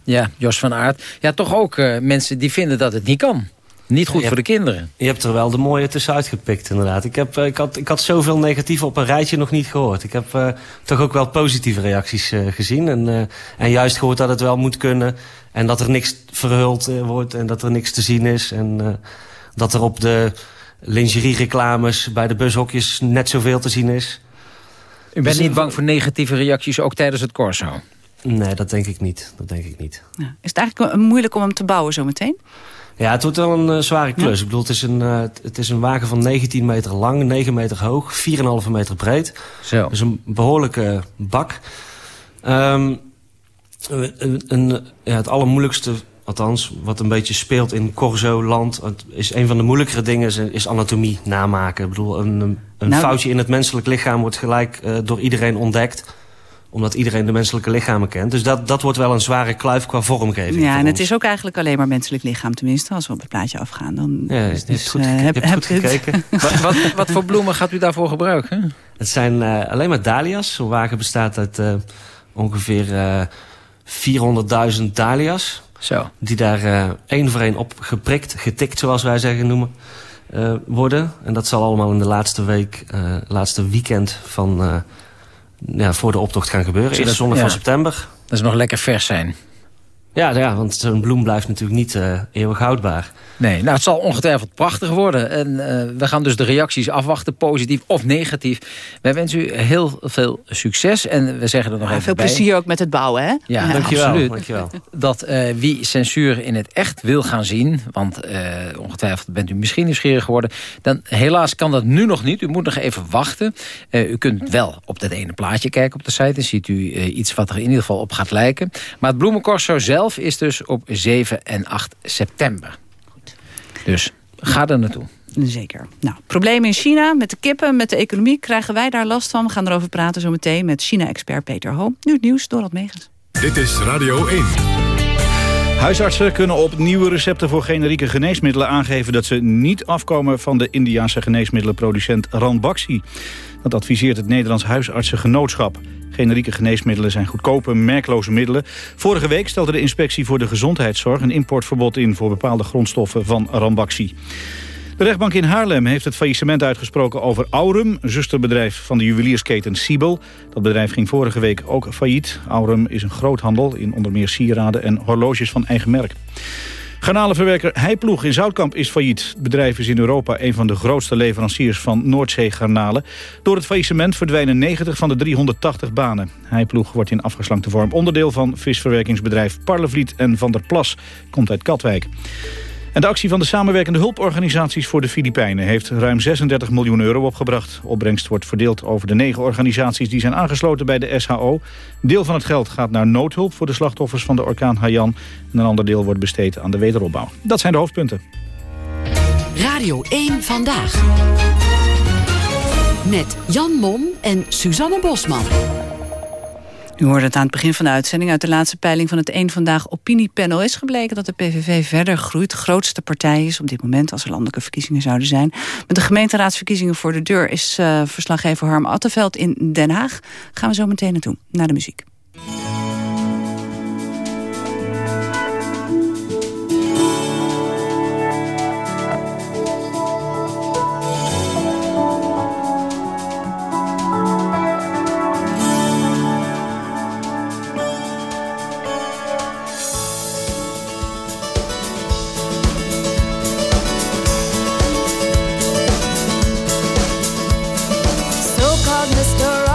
Ja, Jos van Aert. Ja, toch ook uh, mensen die vinden dat het niet kan. Niet goed ja, voor de kinderen. Je hebt er wel de mooie tussenuit gepikt, inderdaad. Ik, heb, ik, had, ik had zoveel negatief op een rijtje nog niet gehoord. Ik heb uh, toch ook wel positieve reacties uh, gezien. En, uh, en juist gehoord dat het wel moet kunnen. En dat er niks verhuld wordt en dat er niks te zien is. En dat er op de lingerie-reclames bij de bushokjes net zoveel te zien is. U bent niet bang voor negatieve reacties, ook tijdens het corso? Nee, dat denk ik niet. Dat denk ik niet. Ja. Is het eigenlijk moeilijk om hem te bouwen zometeen? Ja, het wordt wel een uh, zware klus. Ja. Ik bedoel, het is, een, uh, het is een wagen van 19 meter lang, 9 meter hoog, 4,5 meter breed. Zo. Dus een behoorlijke bak. Um, een, een, ja, het allermoeilijkste, althans, wat een beetje speelt in Corso-land... is een van de moeilijkere dingen is, anatomie namaken. Ik bedoel, een, een nou, foutje in het menselijk lichaam wordt gelijk uh, door iedereen ontdekt omdat iedereen de menselijke lichamen kent. Dus dat, dat wordt wel een zware kluif qua vormgeving. Ja, en het is ook eigenlijk alleen maar menselijk lichaam. Tenminste, als we op het plaatje afgaan. Dan ja, dus, dus, goed, uh, heb, heb goed gekeken. [LAUGHS] wat, wat, wat, voor bloemen gaat u daarvoor gebruiken? Het zijn uh, alleen maar dahlia's. Zo'n wagen bestaat uit uh, ongeveer 400.000 dahlia's. Zo. Die daar één voor één op geprikt, getikt zoals wij zeggen noemen, worden. En dat zal allemaal in de laatste week, laatste weekend van, ja, voor de optocht gaan gebeuren. Eerste zondag van september. Dat is nog lekker vers zijn. Ja, ja want zo'n bloem blijft natuurlijk niet uh, eeuwig houdbaar. Nee, nou het zal ongetwijfeld prachtig worden. En uh, we gaan dus de reacties afwachten, positief of negatief. Wij wensen u heel veel succes. En we zeggen er nog ja, even veel bij. plezier ook met het bouwen, hè? Ja, ja dankjewel, absoluut. dankjewel. Dat uh, wie censuur in het echt wil gaan zien... want ongetwijfeld bent u misschien nieuwsgierig geworden... dan helaas kan dat nu nog niet. U moet nog even wachten. u kunt wel op dat ene plaatje kijken op de site. Dan ziet u iets wat er in ieder geval op gaat lijken. Maar het bloemencorso zelf is dus op 7 en 8 september. Dus ga er naartoe. Zeker. Nou, problemen in China met de kippen, met de economie... krijgen wij daar last van. We gaan erover praten zo meteen met China-expert Peter Hoom. Nu het nieuws, Dorot Megens. Dit is Radio 1. Huisartsen kunnen op nieuwe recepten voor generieke geneesmiddelen aangeven... dat ze niet afkomen van de Indiaanse geneesmiddelenproducent Ranbaxy. Dat adviseert het Nederlands Huisartsengenootschap. Generieke geneesmiddelen zijn goedkope, merkloze middelen. Vorige week stelde de Inspectie voor de Gezondheidszorg... een importverbod in voor bepaalde grondstoffen van Rambaxi. De rechtbank in Haarlem heeft het faillissement uitgesproken over Aurum... zusterbedrijf van de juweliersketen Siebel. Dat bedrijf ging vorige week ook failliet. Aurum is een groothandel in onder meer sieraden en horloges van eigen merk. Garnalenverwerker Heiploeg in Zoutkamp is failliet. Het bedrijf is in Europa een van de grootste leveranciers van Noordzeegarnalen. Door het faillissement verdwijnen 90 van de 380 banen. Heiploeg wordt in afgeslankte vorm onderdeel van visverwerkingsbedrijf Parlevliet en Van der Plas. Komt uit Katwijk. En de actie van de samenwerkende hulporganisaties voor de Filipijnen... heeft ruim 36 miljoen euro opgebracht. Opbrengst wordt verdeeld over de negen organisaties... die zijn aangesloten bij de SHO. Deel van het geld gaat naar noodhulp voor de slachtoffers van de orkaan Haiyan. En een ander deel wordt besteed aan de wederopbouw. Dat zijn de hoofdpunten. Radio 1 Vandaag. Met Jan Mom en Suzanne Bosman. U hoorde het aan het begin van de uitzending. Uit de laatste peiling van het Eén Vandaag Opiniepanel is gebleken dat de PVV verder groeit. Grootste partij is op dit moment, als er landelijke verkiezingen zouden zijn. Met de gemeenteraadsverkiezingen voor de deur is uh, verslaggever Harm Attenveld in Den Haag. Gaan we zo meteen naartoe, naar de muziek. So-called Mr.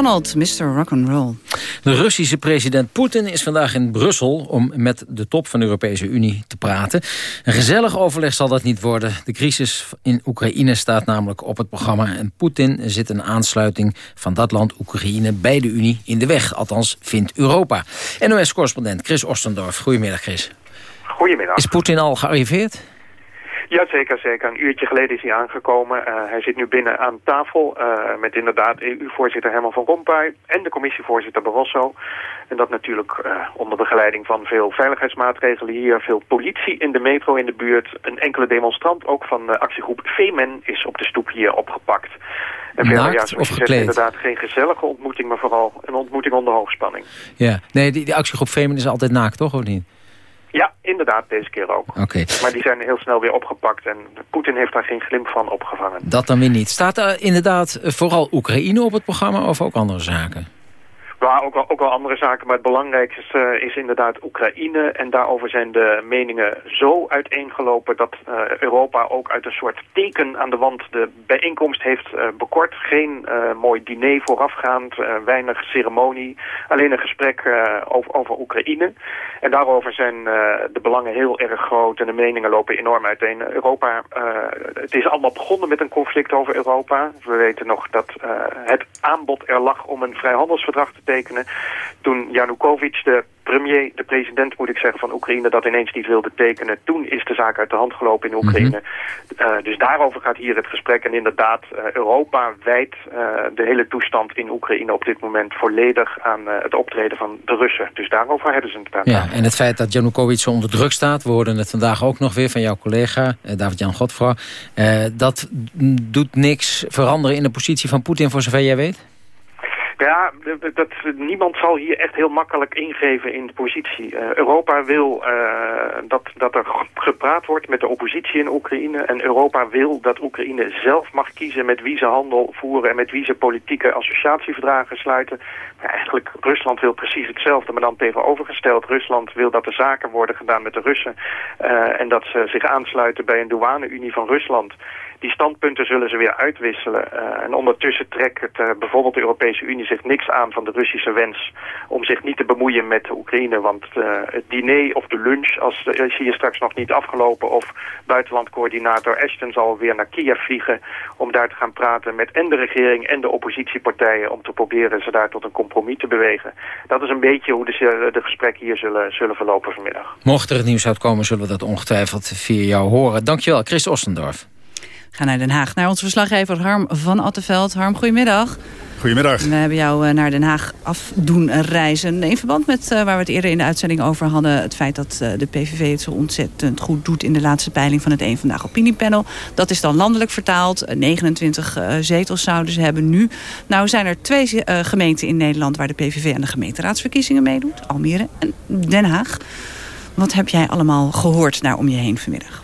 Amy McDonald, Mr. Rock'n'Roll. De Russische president Poetin is vandaag in Brussel... om met de top van de Europese Unie te praten. Een gezellig overleg zal dat niet worden. De crisis in Oekraïne staat namelijk op het programma... en Poetin zit een aansluiting van dat land Oekraïne... bij de Unie in de weg. Althans, vindt Europa. NOS-correspondent Chris Ostendorf. Goedemiddag, Chris. Goedemiddag. Is Poetin al gearriveerd? Ja, zeker, zeker. Een uurtje geleden is hij aangekomen. Uh, hij zit nu binnen aan tafel uh, met inderdaad EU-voorzitter Herman van Rompuy en de commissievoorzitter Barroso. En dat natuurlijk uh, onder begeleiding van veel veiligheidsmaatregelen hier, veel politie in de metro in de buurt. Een enkele demonstrant, ook van de actiegroep Femen, is op de stoep hier opgepakt. En verder, ja, zegt, inderdaad geen gezellige ontmoeting, maar vooral een ontmoeting onder hoogspanning. Ja, nee, die, die actiegroep Femen is altijd naakt, toch, of niet? Ja, inderdaad, deze keer ook. Okay. Maar die zijn heel snel weer opgepakt en Poetin heeft daar geen glimp van opgevangen. Dat dan weer niet. Staat er inderdaad vooral Oekraïne op het programma of ook andere zaken? Ja, ook wel, ook wel andere zaken, maar het belangrijkste uh, is inderdaad Oekraïne. En daarover zijn de meningen zo uiteengelopen dat uh, Europa ook uit een soort teken aan de wand de bijeenkomst heeft uh, bekort. Geen mooi diner voorafgaand, weinig ceremonie, alleen een gesprek over, over Oekraïne. En daarover zijn de belangen heel erg groot en de meningen lopen enorm uiteen. Europa, het is allemaal begonnen met een conflict over Europa. We weten nog dat het aanbod er lag om een vrijhandelsverdrag te tekenen. Toen Janukovic, de premier, de president moet ik zeggen van Oekraïne, dat ineens niet wilde tekenen. Toen is de zaak uit de hand gelopen in Oekraïne. Mm -hmm. uh, dus daarover gaat hier het gesprek. En inderdaad, uh, Europa wijdt uh, de hele toestand in Oekraïne op dit moment volledig aan het optreden van de Russen. Dus daarover hebben ze het daar. Ja, en het feit dat Janukovic zo onder druk staat, we hoorden het vandaag ook nog weer van jouw collega, David-Jan Godfra. dat doet niks veranderen in de positie van Poetin voor zover jij weet? Ja, dat, niemand zal hier echt heel makkelijk ingeven in de positie. Uh, Europa wil uh, dat, dat er gepraat wordt met de oppositie in Oekraïne. En Europa wil dat Oekraïne zelf mag kiezen met wie ze handel voeren... en met wie ze politieke associatieverdragen sluiten. Maar eigenlijk, Rusland wil precies hetzelfde, maar dan tegenovergesteld. Rusland wil dat er zaken worden gedaan met de Russen... Uh, en dat ze zich aansluiten bij een douane-unie van Rusland die standpunten zullen ze weer uitwisselen. Uh, en ondertussen trekt het, uh, bijvoorbeeld de Europese Unie zich niks aan van de Russische wens om zich niet te bemoeien met Oekraïne. Want uh, het diner of de lunch, als is hier straks nog niet afgelopen of buitenlandcoördinator Ashton zal weer naar Kiev vliegen om daar te gaan praten met en de regering en de oppositiepartijen om te proberen ze daar tot een compromis te bewegen. Dat is een beetje hoe de, de gesprekken hier zullen, zullen verlopen vanmiddag. Mocht er het nieuws uitkomen, zullen we dat ongetwijfeld via jou horen. Dankjewel, Chris Ostendorf. Ga naar Den Haag, naar onze verslaggever Harm van Attenveld. Harm, goedemiddag. Goedemiddag. We hebben jou naar Den Haag af doen reizen. In verband met uh, waar we het eerder in de uitzending over hadden... het feit dat uh, de PVV het zo ontzettend goed doet... in de laatste peiling van het Eén Vandaag Opiniepanel. Dat is dan landelijk vertaald. Uh, 29 zetels zouden ze hebben nu. Nou zijn er twee gemeenten in Nederland... waar de PVV aan de gemeenteraadsverkiezingen meedoet. Almere en Den Haag. Wat heb jij allemaal gehoord daar om je heen vanmiddag?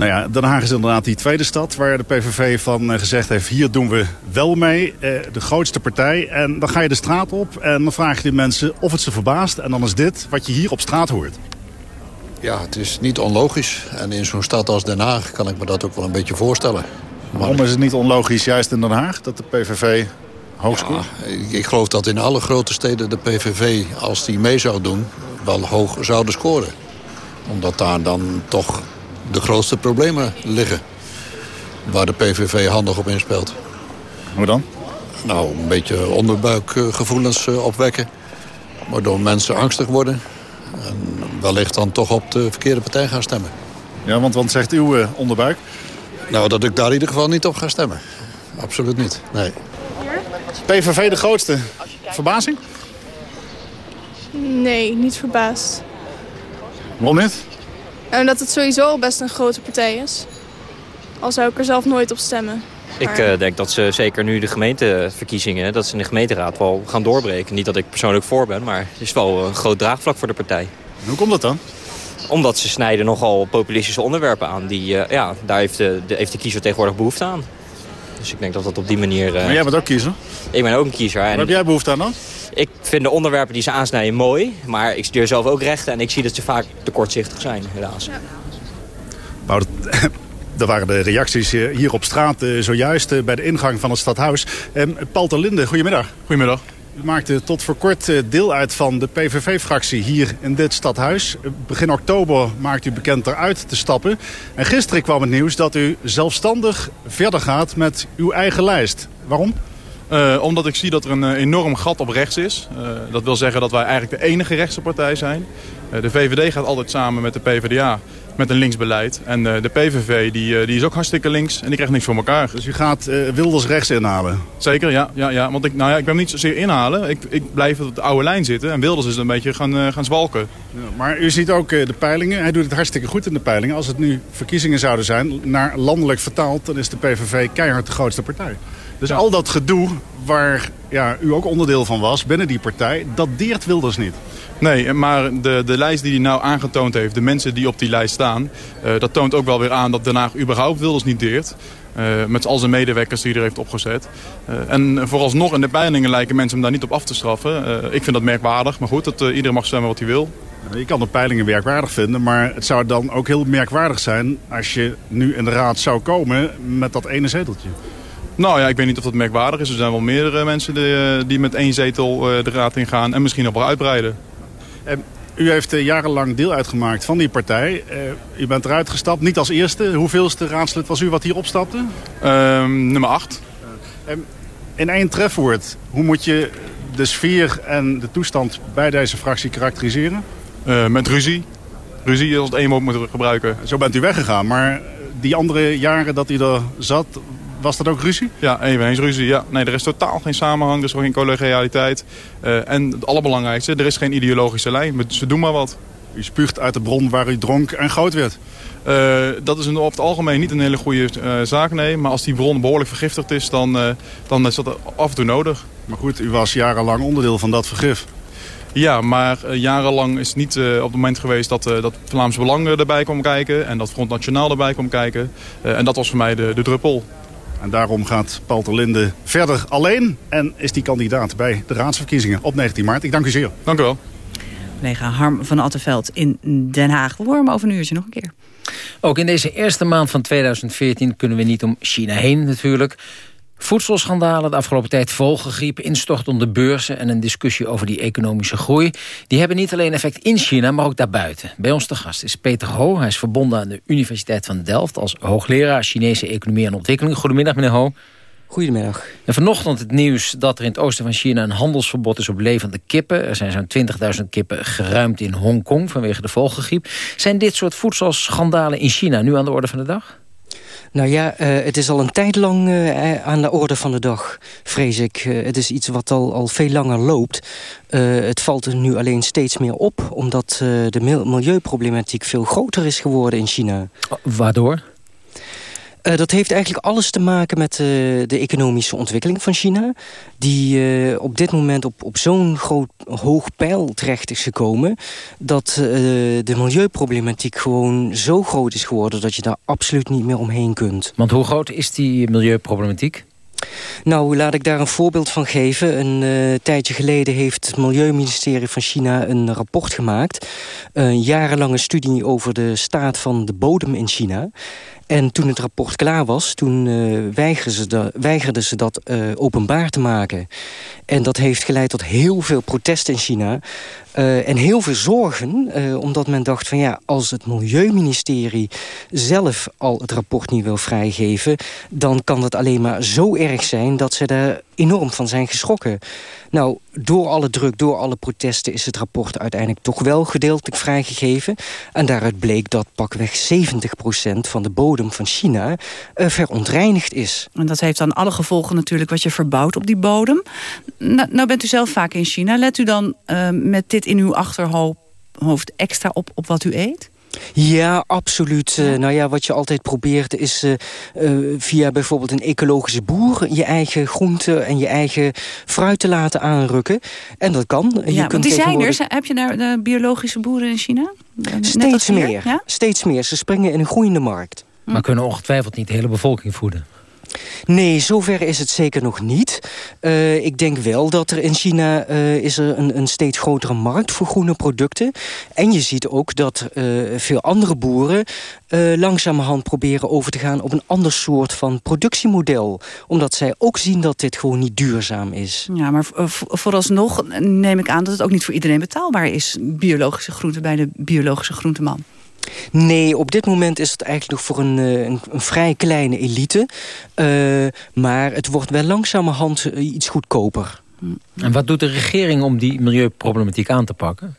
Nou ja, Den Haag is inderdaad die tweede stad waar de PVV van gezegd heeft... hier doen we wel mee, de grootste partij. En dan ga je de straat op en dan vraag je de mensen of het ze verbaast. En dan is dit wat je hier op straat hoort. Ja, het is niet onlogisch. En in zo'n stad als Den Haag kan ik me dat ook wel een beetje voorstellen. Maar Waarom is het niet onlogisch juist in Den Haag dat de PVV hoog scoort? Ja, ik geloof dat in alle grote steden de PVV, als die mee zou doen... wel hoog zouden scoren. Omdat daar dan toch de grootste problemen liggen. Waar de PVV handig op inspeelt. Hoe dan? Nou, een beetje onderbuikgevoelens opwekken. Waardoor mensen angstig worden. En wellicht dan toch op de verkeerde partij gaan stemmen. Ja, want wat zegt uw onderbuik? Nou, dat ik daar in ieder geval niet op ga stemmen. Absoluut niet, nee. PVV de grootste. Verbazing? Nee, niet verbaasd. Waarom niet? Omdat het sowieso al best een grote partij is. Al zou ik er zelf nooit op stemmen. Ik uh, denk dat ze zeker nu de gemeenteverkiezingen, dat ze in de gemeenteraad wel gaan doorbreken. Niet dat ik persoonlijk voor ben, maar het is wel een groot draagvlak voor de partij. En hoe komt dat dan? Omdat ze snijden nogal populistische onderwerpen aan. Die, uh, ja, daar heeft de, de, heeft de kiezer tegenwoordig behoefte aan. Dus ik denk dat dat op die manier... Maar jij bent ook kiezer? Ik ben ook een kiezer. Waar heb jij behoefte aan dan? Ik vind de onderwerpen die ze aansnijden mooi. Maar ik studeer zelf ook rechten en ik zie dat ze vaak te kortzichtig zijn, helaas. Nou, dat [LAUGHS] waren de reacties eh, hier op straat eh, zojuist eh, bij de ingang van het stadhuis. Um, Paul ter Linde, goedemiddag. Goedemiddag. U maakte tot voor kort deel uit van de PVV-fractie hier in dit stadhuis. Begin oktober maakt u bekend eruit te stappen. En gisteren kwam het nieuws dat u zelfstandig verder gaat met uw eigen lijst. Waarom? Uh, omdat ik zie dat er een enorm gat op rechts is. Dat wil zeggen dat wij eigenlijk de enige rechtse partij zijn. De VVD gaat altijd samen met de PvdA met een linksbeleid. En de PVV die, die is ook hartstikke links en die krijgt niks voor elkaar. Dus u gaat Wilders rechts inhalen? Zeker, ja. ja, ja. Want ik, nou ja, ik ben niet zozeer inhalen. Ik, ik blijf op de oude lijn zitten en Wilders is een beetje gaan, gaan zwalken. Ja, maar u ziet ook de peilingen. Hij doet het hartstikke goed in de peilingen. Als het nu verkiezingen zouden zijn, naar landelijk vertaald... dan is de PVV keihard de grootste partij. Dus ja. al dat gedoe waar ja, u ook onderdeel van was binnen die partij, dat deert Wilders niet. Nee, maar de, de lijst die hij nou aangetoond heeft, de mensen die op die lijst staan... Uh, dat toont ook wel weer aan dat Den Haag überhaupt Wilders niet deert. Uh, met al zijn medewerkers die hij er heeft opgezet. Uh, en vooralsnog in de peilingen lijken mensen hem daar niet op af te straffen. ik vind dat merkwaardig, maar goed, dat, iedereen mag stemmen wat hij wil. Je kan de peilingen merkwaardig vinden, maar het zou dan ook heel merkwaardig zijn... als je nu in de raad zou komen met dat ene zeteltje. Nou ja, ik weet niet of dat merkwaardig is. Er zijn wel meerdere mensen die, die met één zetel de raad ingaan en misschien nog wel uitbreiden. En u heeft jarenlang deel uitgemaakt van die partij. u bent eruit gestapt, niet als eerste. Hoeveelste raadslid was u wat hier opstapte? Uh, nummer acht. in één trefwoord, hoe moet je de sfeer en de toestand bij deze fractie karakteriseren? Uh, met ruzie. Ruzie als het één woord moeten gebruiken. Zo bent u weggegaan, maar die andere jaren dat u er zat, was dat ook ruzie? Ja, even eens ruzie. Ja. Nee, er is totaal geen samenhang, er is geen collegialiteit. Uh, en het allerbelangrijkste, er is geen ideologische lijn. Ze doen maar wat. U spuugt uit de bron waar u dronk en groot werd. Uh, dat is een, over het algemeen niet een hele goede uh, zaak, nee. Maar als die bron behoorlijk vergiftigd is, dan, uh, dan is dat af en toe nodig. Maar goed, u was jarenlang onderdeel van dat vergif. Ja, maar uh, jarenlang is het niet uh, op het moment geweest dat, uh, dat Vlaams Belang erbij kwam kijken. En dat Front Nationaal erbij kwam kijken. en dat was voor mij de, de druppel. En daarom gaat Paul ter Linde verder alleen. En is die kandidaat bij de raadsverkiezingen op 19 maart. Ik dank u zeer. Dank u wel. Collega Harm van Attenveld in Den Haag. We horen over een uurtje nog een keer. Ook in deze eerste maand van 2014 kunnen we niet om China heen natuurlijk. Voedselschandalen de afgelopen tijd, vogelgriep, instort om de beurzen... en een discussie over die economische groei. Die hebben niet alleen effect in China, maar ook daarbuiten. Bij ons te gast is Peter Ho. Hij is verbonden aan de Universiteit van Delft... als hoogleraar Chinese economie en ontwikkeling. Goedemiddag, meneer Ho. Goedemiddag. En vanochtend het nieuws dat er in het oosten van China... een handelsverbod is op levende kippen. Er zijn zo'n 20.000 kippen geruimd in Hongkong vanwege de vogelgriep. Zijn dit soort voedselschandalen in China nu aan de orde van de dag? Nou ja, uh, het is al een tijd lang uh, aan de orde van de dag, vrees ik. Het is iets wat al, al veel langer loopt. het valt er nu alleen steeds meer op... omdat de milieuproblematiek veel groter is geworden in China. Waardoor? Uh, dat heeft eigenlijk alles te maken met uh, de economische ontwikkeling van China. Die uh, op dit moment op, op zo'n groot hoog pijl terecht is gekomen. Dat de milieuproblematiek gewoon zo groot is geworden. Dat je daar absoluut niet meer omheen kunt. Want hoe groot is die milieuproblematiek? Nou, laat ik daar een voorbeeld van geven. Een uh, tijdje geleden heeft het Milieuministerie van China een rapport gemaakt. Een jarenlange studie over de staat van de bodem in China. En toen het rapport klaar was, toen uh, weigerden, ze de, weigerden ze dat openbaar te maken. En dat heeft geleid tot heel veel protest in China. Uh, en heel veel zorgen, omdat men dacht van ja, als het Milieuministerie zelf al het rapport niet wil vrijgeven, dan kan dat alleen maar zo erg zijn dat ze daar enorm van zijn geschrokken. Nou, door alle druk, door alle protesten is het rapport uiteindelijk toch wel gedeeltelijk vrijgegeven. En daaruit bleek dat pakweg 70% van de bodem van China uh, verontreinigd is. En dat heeft dan alle gevolgen natuurlijk wat je verbouwt op die bodem. Nou, nou bent u zelf vaak in China. Let u dan met dit in uw achterhoofd extra op, op wat u eet? Ja, absoluut. Uh, nou ja, wat je altijd probeert is uh, uh, via bijvoorbeeld een ecologische boer... je eigen groenten en je eigen fruit te laten aanrukken. En dat kan. Ja, je kunt die tegenwoordig... zijn er. Heb je daar de biologische boeren in China? Steeds meer. Ja? Steeds meer. Ze springen in een groeiende markt. Maar kunnen ongetwijfeld niet de hele bevolking voeden? Nee, zover is het zeker nog niet. Uh, ik denk wel dat er in China uh, is er een, een steeds grotere markt voor groene producten. En je ziet ook dat uh, veel andere boeren langzamerhand proberen over te gaan op een ander soort van productiemodel. Omdat zij ook zien dat dit gewoon niet duurzaam is. Ja, maar vooralsnog neem ik aan dat het ook niet voor iedereen betaalbaar is. Biologische groenten bij de biologische groenteman. Nee, op dit moment is het eigenlijk nog voor een, een, een vrij kleine elite. Uh, maar het wordt wel langzamerhand iets goedkoper. En wat doet de regering om die milieuproblematiek aan te pakken?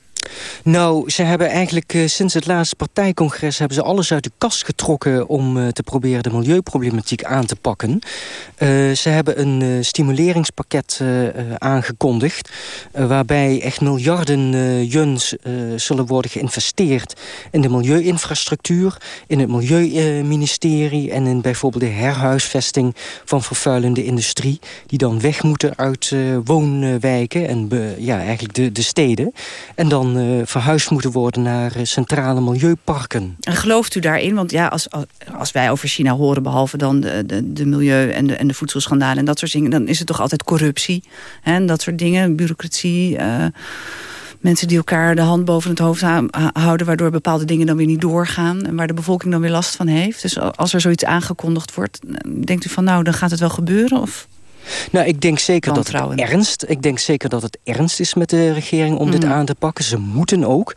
Nou, ze hebben eigenlijk uh, sinds het laatste partijcongres... hebben ze alles uit de kast getrokken om uh, te proberen de milieuproblematiek aan te pakken. Uh, ze hebben een stimuleringspakket aangekondigd... waarbij echt miljarden juns zullen worden geïnvesteerd... in de milieuinfrastructuur, in het milieuministerie... en in bijvoorbeeld de herhuisvesting van vervuilende industrie... die dan weg moeten uit woonwijken en ja, eigenlijk de, de steden. En dan uh, verhuisd moeten worden naar uh, centrale milieuparken. En gelooft u daarin? Want ja, als, als wij over China horen... behalve dan de, de, milieu- en de, en de voedselschandalen en dat soort dingen... dan is het toch altijd corruptie hè, en dat soort dingen, bureaucratie... Uh, mensen die elkaar de hand boven het hoofd houden... waardoor bepaalde dingen dan weer niet doorgaan... en waar de bevolking dan weer last van heeft. Dus als er zoiets aangekondigd wordt... denkt u van nou, dan gaat het wel gebeuren? Of... Nou, ik denk zeker dat het ernst. Ik denk zeker dat het ernst is met de regering om dit mhm. aan te pakken. Ze moeten ook.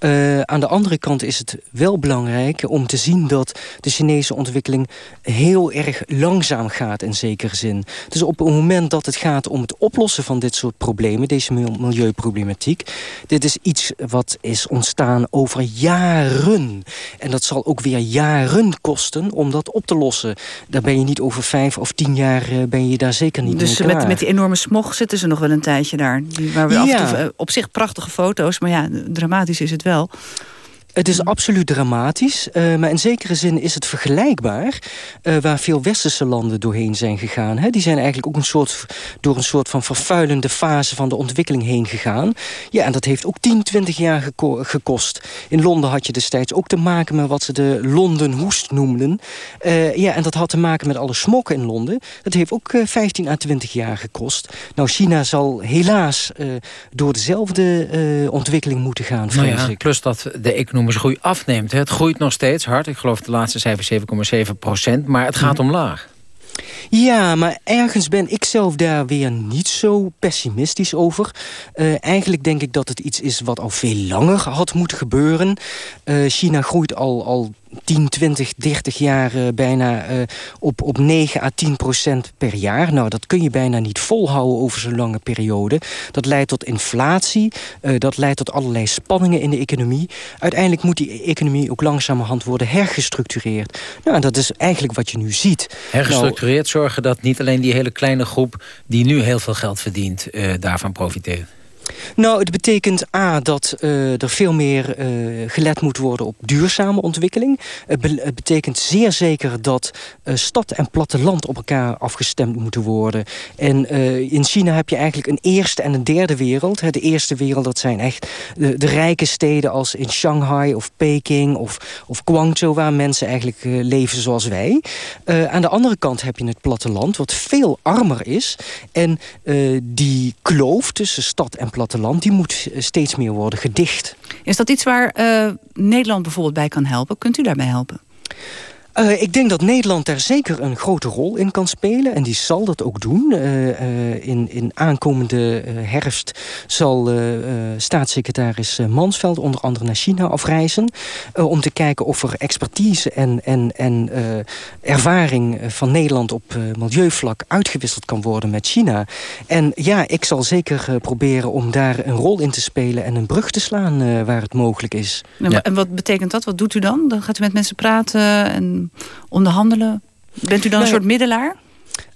Uh, aan de andere kant is het wel belangrijk om te zien dat de Chinese ontwikkeling heel erg langzaam gaat in zekere zin. Dus op het moment dat het gaat om het oplossen van dit soort problemen, deze milieuproblematiek, dit is iets wat is ontstaan over jaren. En dat zal ook weer jaren kosten om dat op te lossen. Daar ben je niet over vijf of tien jaar uh, ben je daar zeker niet Dus met, met die enorme smog zitten ze nog wel een tijdje daar. Die, waar we ja. af en toe, eh, op zich prachtige foto's, maar ja, dramatisch is het wel. Het is absoluut dramatisch, uh, maar in zekere zin is het vergelijkbaar... Uh, waar veel westerse landen doorheen zijn gegaan. Hè? Die zijn eigenlijk ook een soort, door een soort van vervuilende fase van de ontwikkeling heen gegaan. Ja, en dat heeft ook 10, 20 jaar geko gekost. In Londen had je destijds ook te maken met wat ze de Londen hoest noemden. Uh, ja, en dat had te maken met alle smokken in Londen. Dat heeft ook 15 à 20 jaar gekost. Nou, China zal helaas door dezelfde ontwikkeling moeten gaan, vrees nou ja, ik. Plus dat de economie groei afneemt. Het groeit nog steeds hard. Ik geloof de laatste cijfer 7,7 procent. Maar het gaat mhm. omlaag. Ja, maar ergens ben ik zelf daar weer niet zo pessimistisch over. Uh, eigenlijk denk ik dat het iets is wat al veel langer had moeten gebeuren. Uh, China groeit al, al 10, 20, 30 jaar uh, bijna uh, op, op 9 à 10 procent per jaar. Nou, dat kun je bijna niet volhouden over zo'n lange periode. Dat leidt tot inflatie, uh, dat leidt tot allerlei spanningen in de economie. Uiteindelijk moet die economie ook langzamerhand worden hergestructureerd. Nou, en dat is eigenlijk wat je nu ziet. Hergestructureerd, zorgen dat niet alleen die hele kleine groep... die nu heel veel geld verdient, daarvan profiteert. Nou, het betekent A, dat uh, er veel meer uh, gelet moet worden op duurzame ontwikkeling. Het, be het betekent zeer zeker dat uh, stad en platteland op elkaar afgestemd moeten worden. En in China heb je eigenlijk een eerste en een derde wereld. De eerste wereld, dat zijn echt de, de rijke steden als in Shanghai of Peking of, of Guangzhou... waar mensen eigenlijk leven zoals wij. aan de andere kant heb je het platteland, wat veel armer is. En die kloof tussen stad en platteland platteland... die moet steeds meer worden gedicht. Is dat iets waar uh, Nederland bijvoorbeeld bij kan helpen? Kunt u daarbij helpen? Uh, ik denk dat Nederland daar zeker een grote rol in kan spelen. En die zal dat ook doen. Uh, uh, in, in aankomende herfst zal staatssecretaris Mansveld onder andere naar China afreizen. om te kijken of er expertise en, en, en ervaring van Nederland op milieuvlak uitgewisseld kan worden met China. En ja, ik zal zeker proberen om daar een rol in te spelen en een brug te slaan waar het mogelijk is. Ja. En wat betekent dat? Wat doet u dan? Dan gaat u met mensen praten en onderhandelen? Bent u dan een soort middelaar?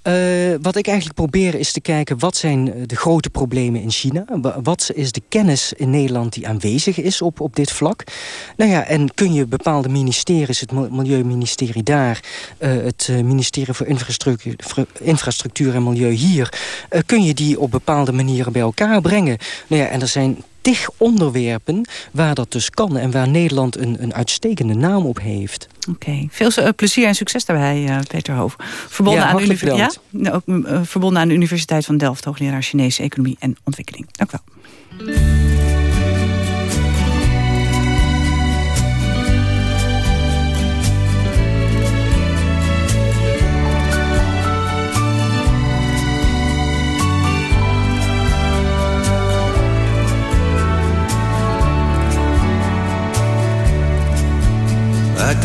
Uh, wat ik eigenlijk probeer is te kijken... wat zijn de grote problemen in China? Wat is de kennis in Nederland die aanwezig is op, op dit vlak? Nou ja, en kun je bepaalde ministeries... het Milieuministerie daar... Uh, het eh, ministerie voor infrastructuur, infrastructuur en Milieu hier... Uh, kun je die op bepaalde manieren bij elkaar brengen? Nou ja, en er zijn tig onderwerpen waar dat dus kan... en waar Nederland een, een uitstekende naam op heeft. Oké, veel uh, plezier en succes daarbij, uh, Peter Hoof. Verbonden, Ja, aan de ja? Nou, ook, uh, verbonden aan de Universiteit van Delft... hoogleraar Chinese Economie en Ontwikkeling. Dank u wel.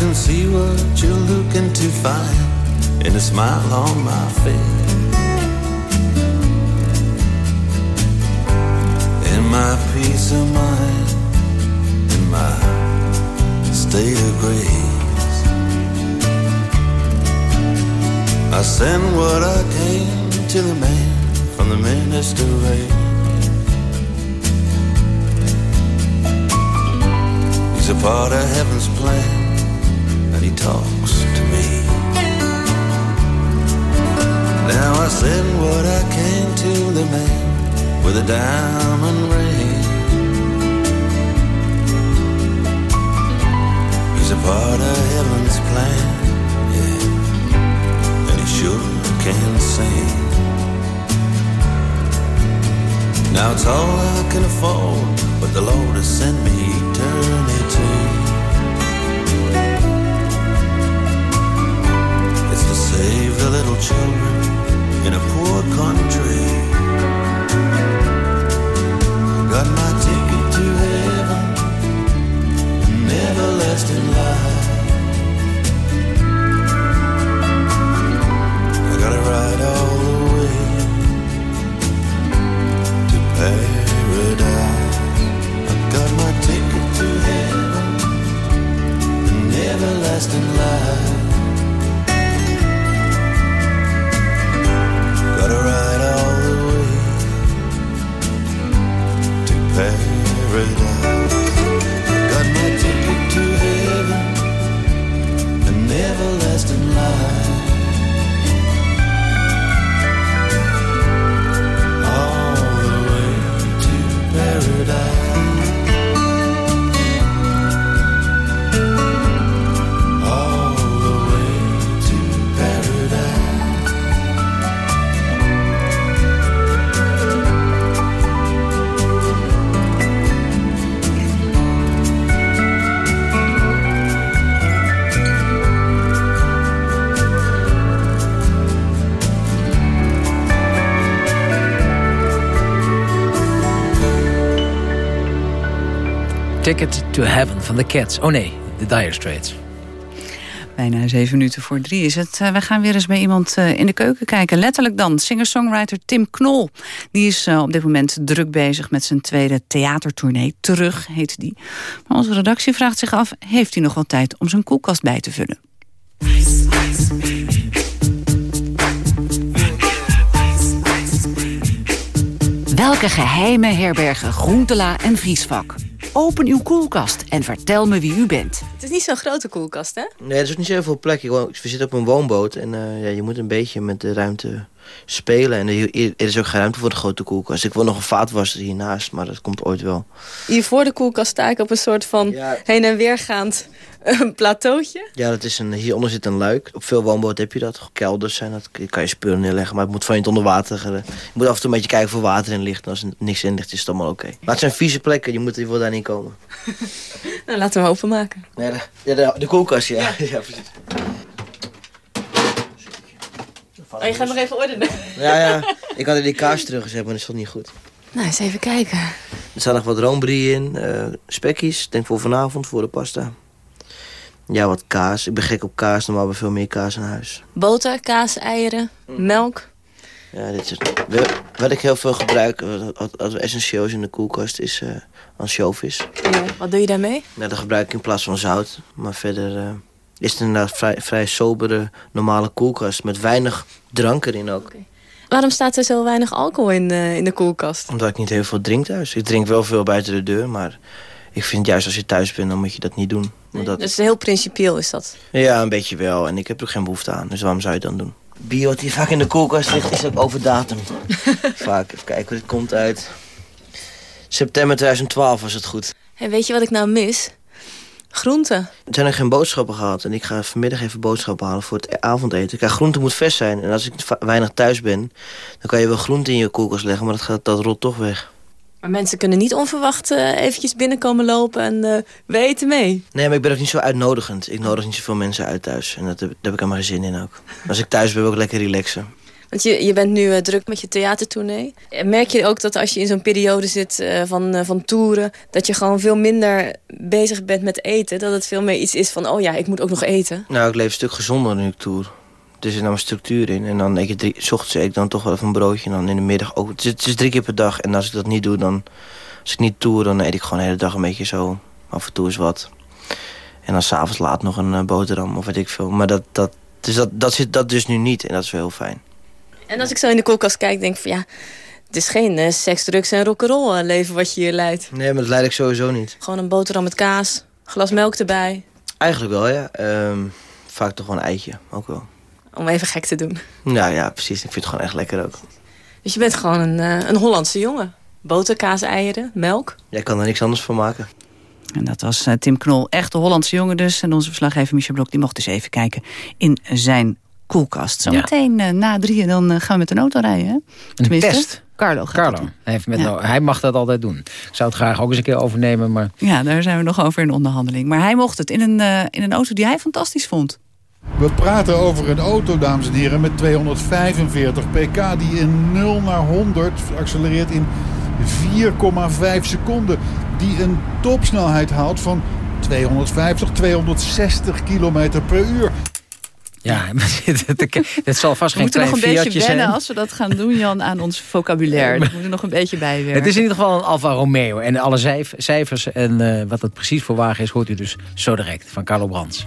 Can see what you're looking to find in a smile on my face. In my peace of mind, in my state of grace. I send what I came to the man from the minister race. He's a part of heaven's plan and he talks to me. Now I send what I came to the man with a diamond ring. He's a part of heaven's plan, yeah, and he sure can sing. Now it's all I can afford, but the Lord has sent me eternity. The little children in a poor country. Got my ticket to heaven, an everlasting life. I gotta ride all the way to paradise. I got my ticket to heaven, an everlasting life. Paradise. Got my ticket to heaven, an everlasting Ticket to Heaven van de Cats. Oh nee, de Dire Straits. Bijna zeven minuten voor drie is het. Uh, we gaan weer eens bij iemand uh, in de keuken kijken. Letterlijk dan, singer-songwriter Tim Knol. Die is uh, op dit moment druk bezig met zijn tweede theatertournee. Terug heet die. Maar onze redactie vraagt zich af... heeft hij nog wel tijd om zijn koelkast bij te vullen? Welke geheimen herbergen Groentela en Vriesvak? Open uw koelkast en vertel me wie u bent. Het is niet zo'n grote koelkast, hè? Nee, er is ook niet zoveel plek. Ik woon- We zitten op een woonboot en uh, ja, je moet een beetje met de ruimte spelen. En er, is ook geen ruimte voor de grote koelkast. Ik wil nog een vaatwasser hiernaast, maar dat komt ooit wel. Hier voor de koelkast sta ik op een soort van heen en weergaand uh, plateautje. Ja, dat is een, hieronder zit een luik. Op veel woonboten heb je dat. Kelders zijn dat. Je kan je spullen neerleggen, maar het moet van je onder water. Je moet af en toe een beetje kijken of er water in ligt. En als er niks in ligt, is het allemaal oké. Okay. Maar het zijn vieze plekken. Je moet je wil daar niet komen. [LAUGHS] nou, laten we openmaken. Nee, de, ja, de, de koelkast, ja. ja. [LAUGHS] ja precies. Oh, je gaat nog even ordenen. Ja, ja. Ik had er die kaas teruggezet, maar dat is toch niet goed. Nou, eens even kijken. Er staan nog wat roombrie in. Uh, spekjes, denk voor vanavond, voor de pasta. Ja, wat kaas. Ik ben gek op kaas, normaal hebben we veel meer kaas in huis. Boter, kaas, eieren, mm. melk. Ja, dit is... Wat ik heel veel gebruik, wat, wat essentieel is in de koelkast, is uh, ansjovis. Ja, wat doe je daarmee? Ja, dat gebruik ik in plaats van zout. Maar verder... Uh, is het inderdaad vrij, vrij sobere, normale koelkast. Met weinig drank erin ook. Okay. Waarom staat er zo weinig alcohol in, uh, in de koelkast? Omdat ik niet heel veel drink thuis. Ik drink wel veel buiten de deur, maar ik vind juist als je thuis bent, dan moet je dat niet doen. Nee, dat... Dus heel principieel is dat? Ja, een beetje wel. En ik heb er geen behoefte aan. Dus waarom zou je het dan doen? Bier wat hier vaak in de koelkast ligt, is ook over datum. [LAUGHS] vaak. Even kijken dit komt uit September 2012 was het goed. Hey, weet je wat ik nou mis? Groenten. Er zijn er geen boodschappen gehad en ik ga vanmiddag even boodschappen halen voor het avondeten. Kijk, groente moet vers zijn en als ik weinig thuis ben, dan kan je wel groente in je koelkast leggen, maar dat, gaat, dat rolt toch weg. Maar mensen kunnen niet onverwacht eh, eventjes binnenkomen lopen en eh we eten mee. Nee, maar ik ben ook niet zo uitnodigend. Ik nodig niet zoveel mensen uit thuis en dat heb, daar heb ik helemaal geen zin in ook. Als ik thuis ben, wil ik lekker relaxen. Want je, je bent nu eh, druk met je theatertournee. En Merk je ook dat als je in zo'n periode zit eh, van, eh, van toeren... dat je gewoon veel minder bezig bent met eten? Dat het veel meer iets is van, oh ja, ik moet ook nog eten? Nou, ik leef een stuk gezonder nu ik toer. Er zit nou een structuur in. En dan eet je ochtends eet ik dan toch wel even een broodje. En dan in de middag ook. Het is, drie keer per dag. En als ik dat niet doe, dan... Als ik niet toer, dan eet ik gewoon de hele dag een beetje zo. Af en toe is wat. En dan s'avonds laat nog een eh, boterham of weet ik veel. Maar dat, dat, dus dat, dat zit dat dus nu niet. En dat is wel heel fijn. En als ik zo in de koelkast kijk, denk ik van ja... het is geen eh, seks, drugs en rock'n'roll eh, leven wat je hier leidt. Nee, maar dat leid ik sowieso niet. Gewoon een boterham met kaas, glas melk erbij. Eigenlijk wel, ja. Ehm, vaak toch gewoon een eitje. Ook wel. Om even gek te doen. Nou ja, precies. Ik vind het gewoon echt lekker ook. Dus je bent gewoon een, eh, een Hollandse jongen. Boter, kaas, eieren, melk. Jij kan er niks anders van maken. En dat was Tim Knol, echte Hollandse jongen dus. En onze verslaggever Michel Blok die mocht dus even kijken in zijn koelkast. Zometeen eh, na drieën dan eh, gaan we met een auto rijden. Hè? Een test. Carlo gaat Carlo. Hij, heeft met Ja. nou- hij mag dat altijd doen. Ik zou het graag ook eens een keer overnemen, maar... Ja, daar zijn we nog over in onderhandeling. Maar hij mocht het in een, eh, in een auto die hij fantastisch vond. We praten over een auto, dames en heren, met 245 pk... die in 0 naar 100 accelereert in 4,5 seconden. Die een topsnelheid haalt van 250, 260 kilometer per uur. Ja, het [LAUGHS] zal vast We geen moeten klein nog een beetje wennen zijn. als we dat gaan doen, Jan, aan ons vocabulaire. Dat moet er nog een beetje bij werken. Het is in ieder geval een Alfa Romeo. En alle cijf- cijfers en eh, wat het precies voor wagen is... hoort u dus zo direct van Carlo Brands.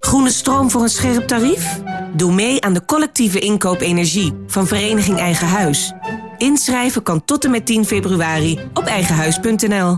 Groene stroom voor een scherp tarief? Doe mee aan de collectieve inkoop energie van Vereniging Eigen Huis. Inschrijven kan tot en met 10 februari op eigenhuis.nl.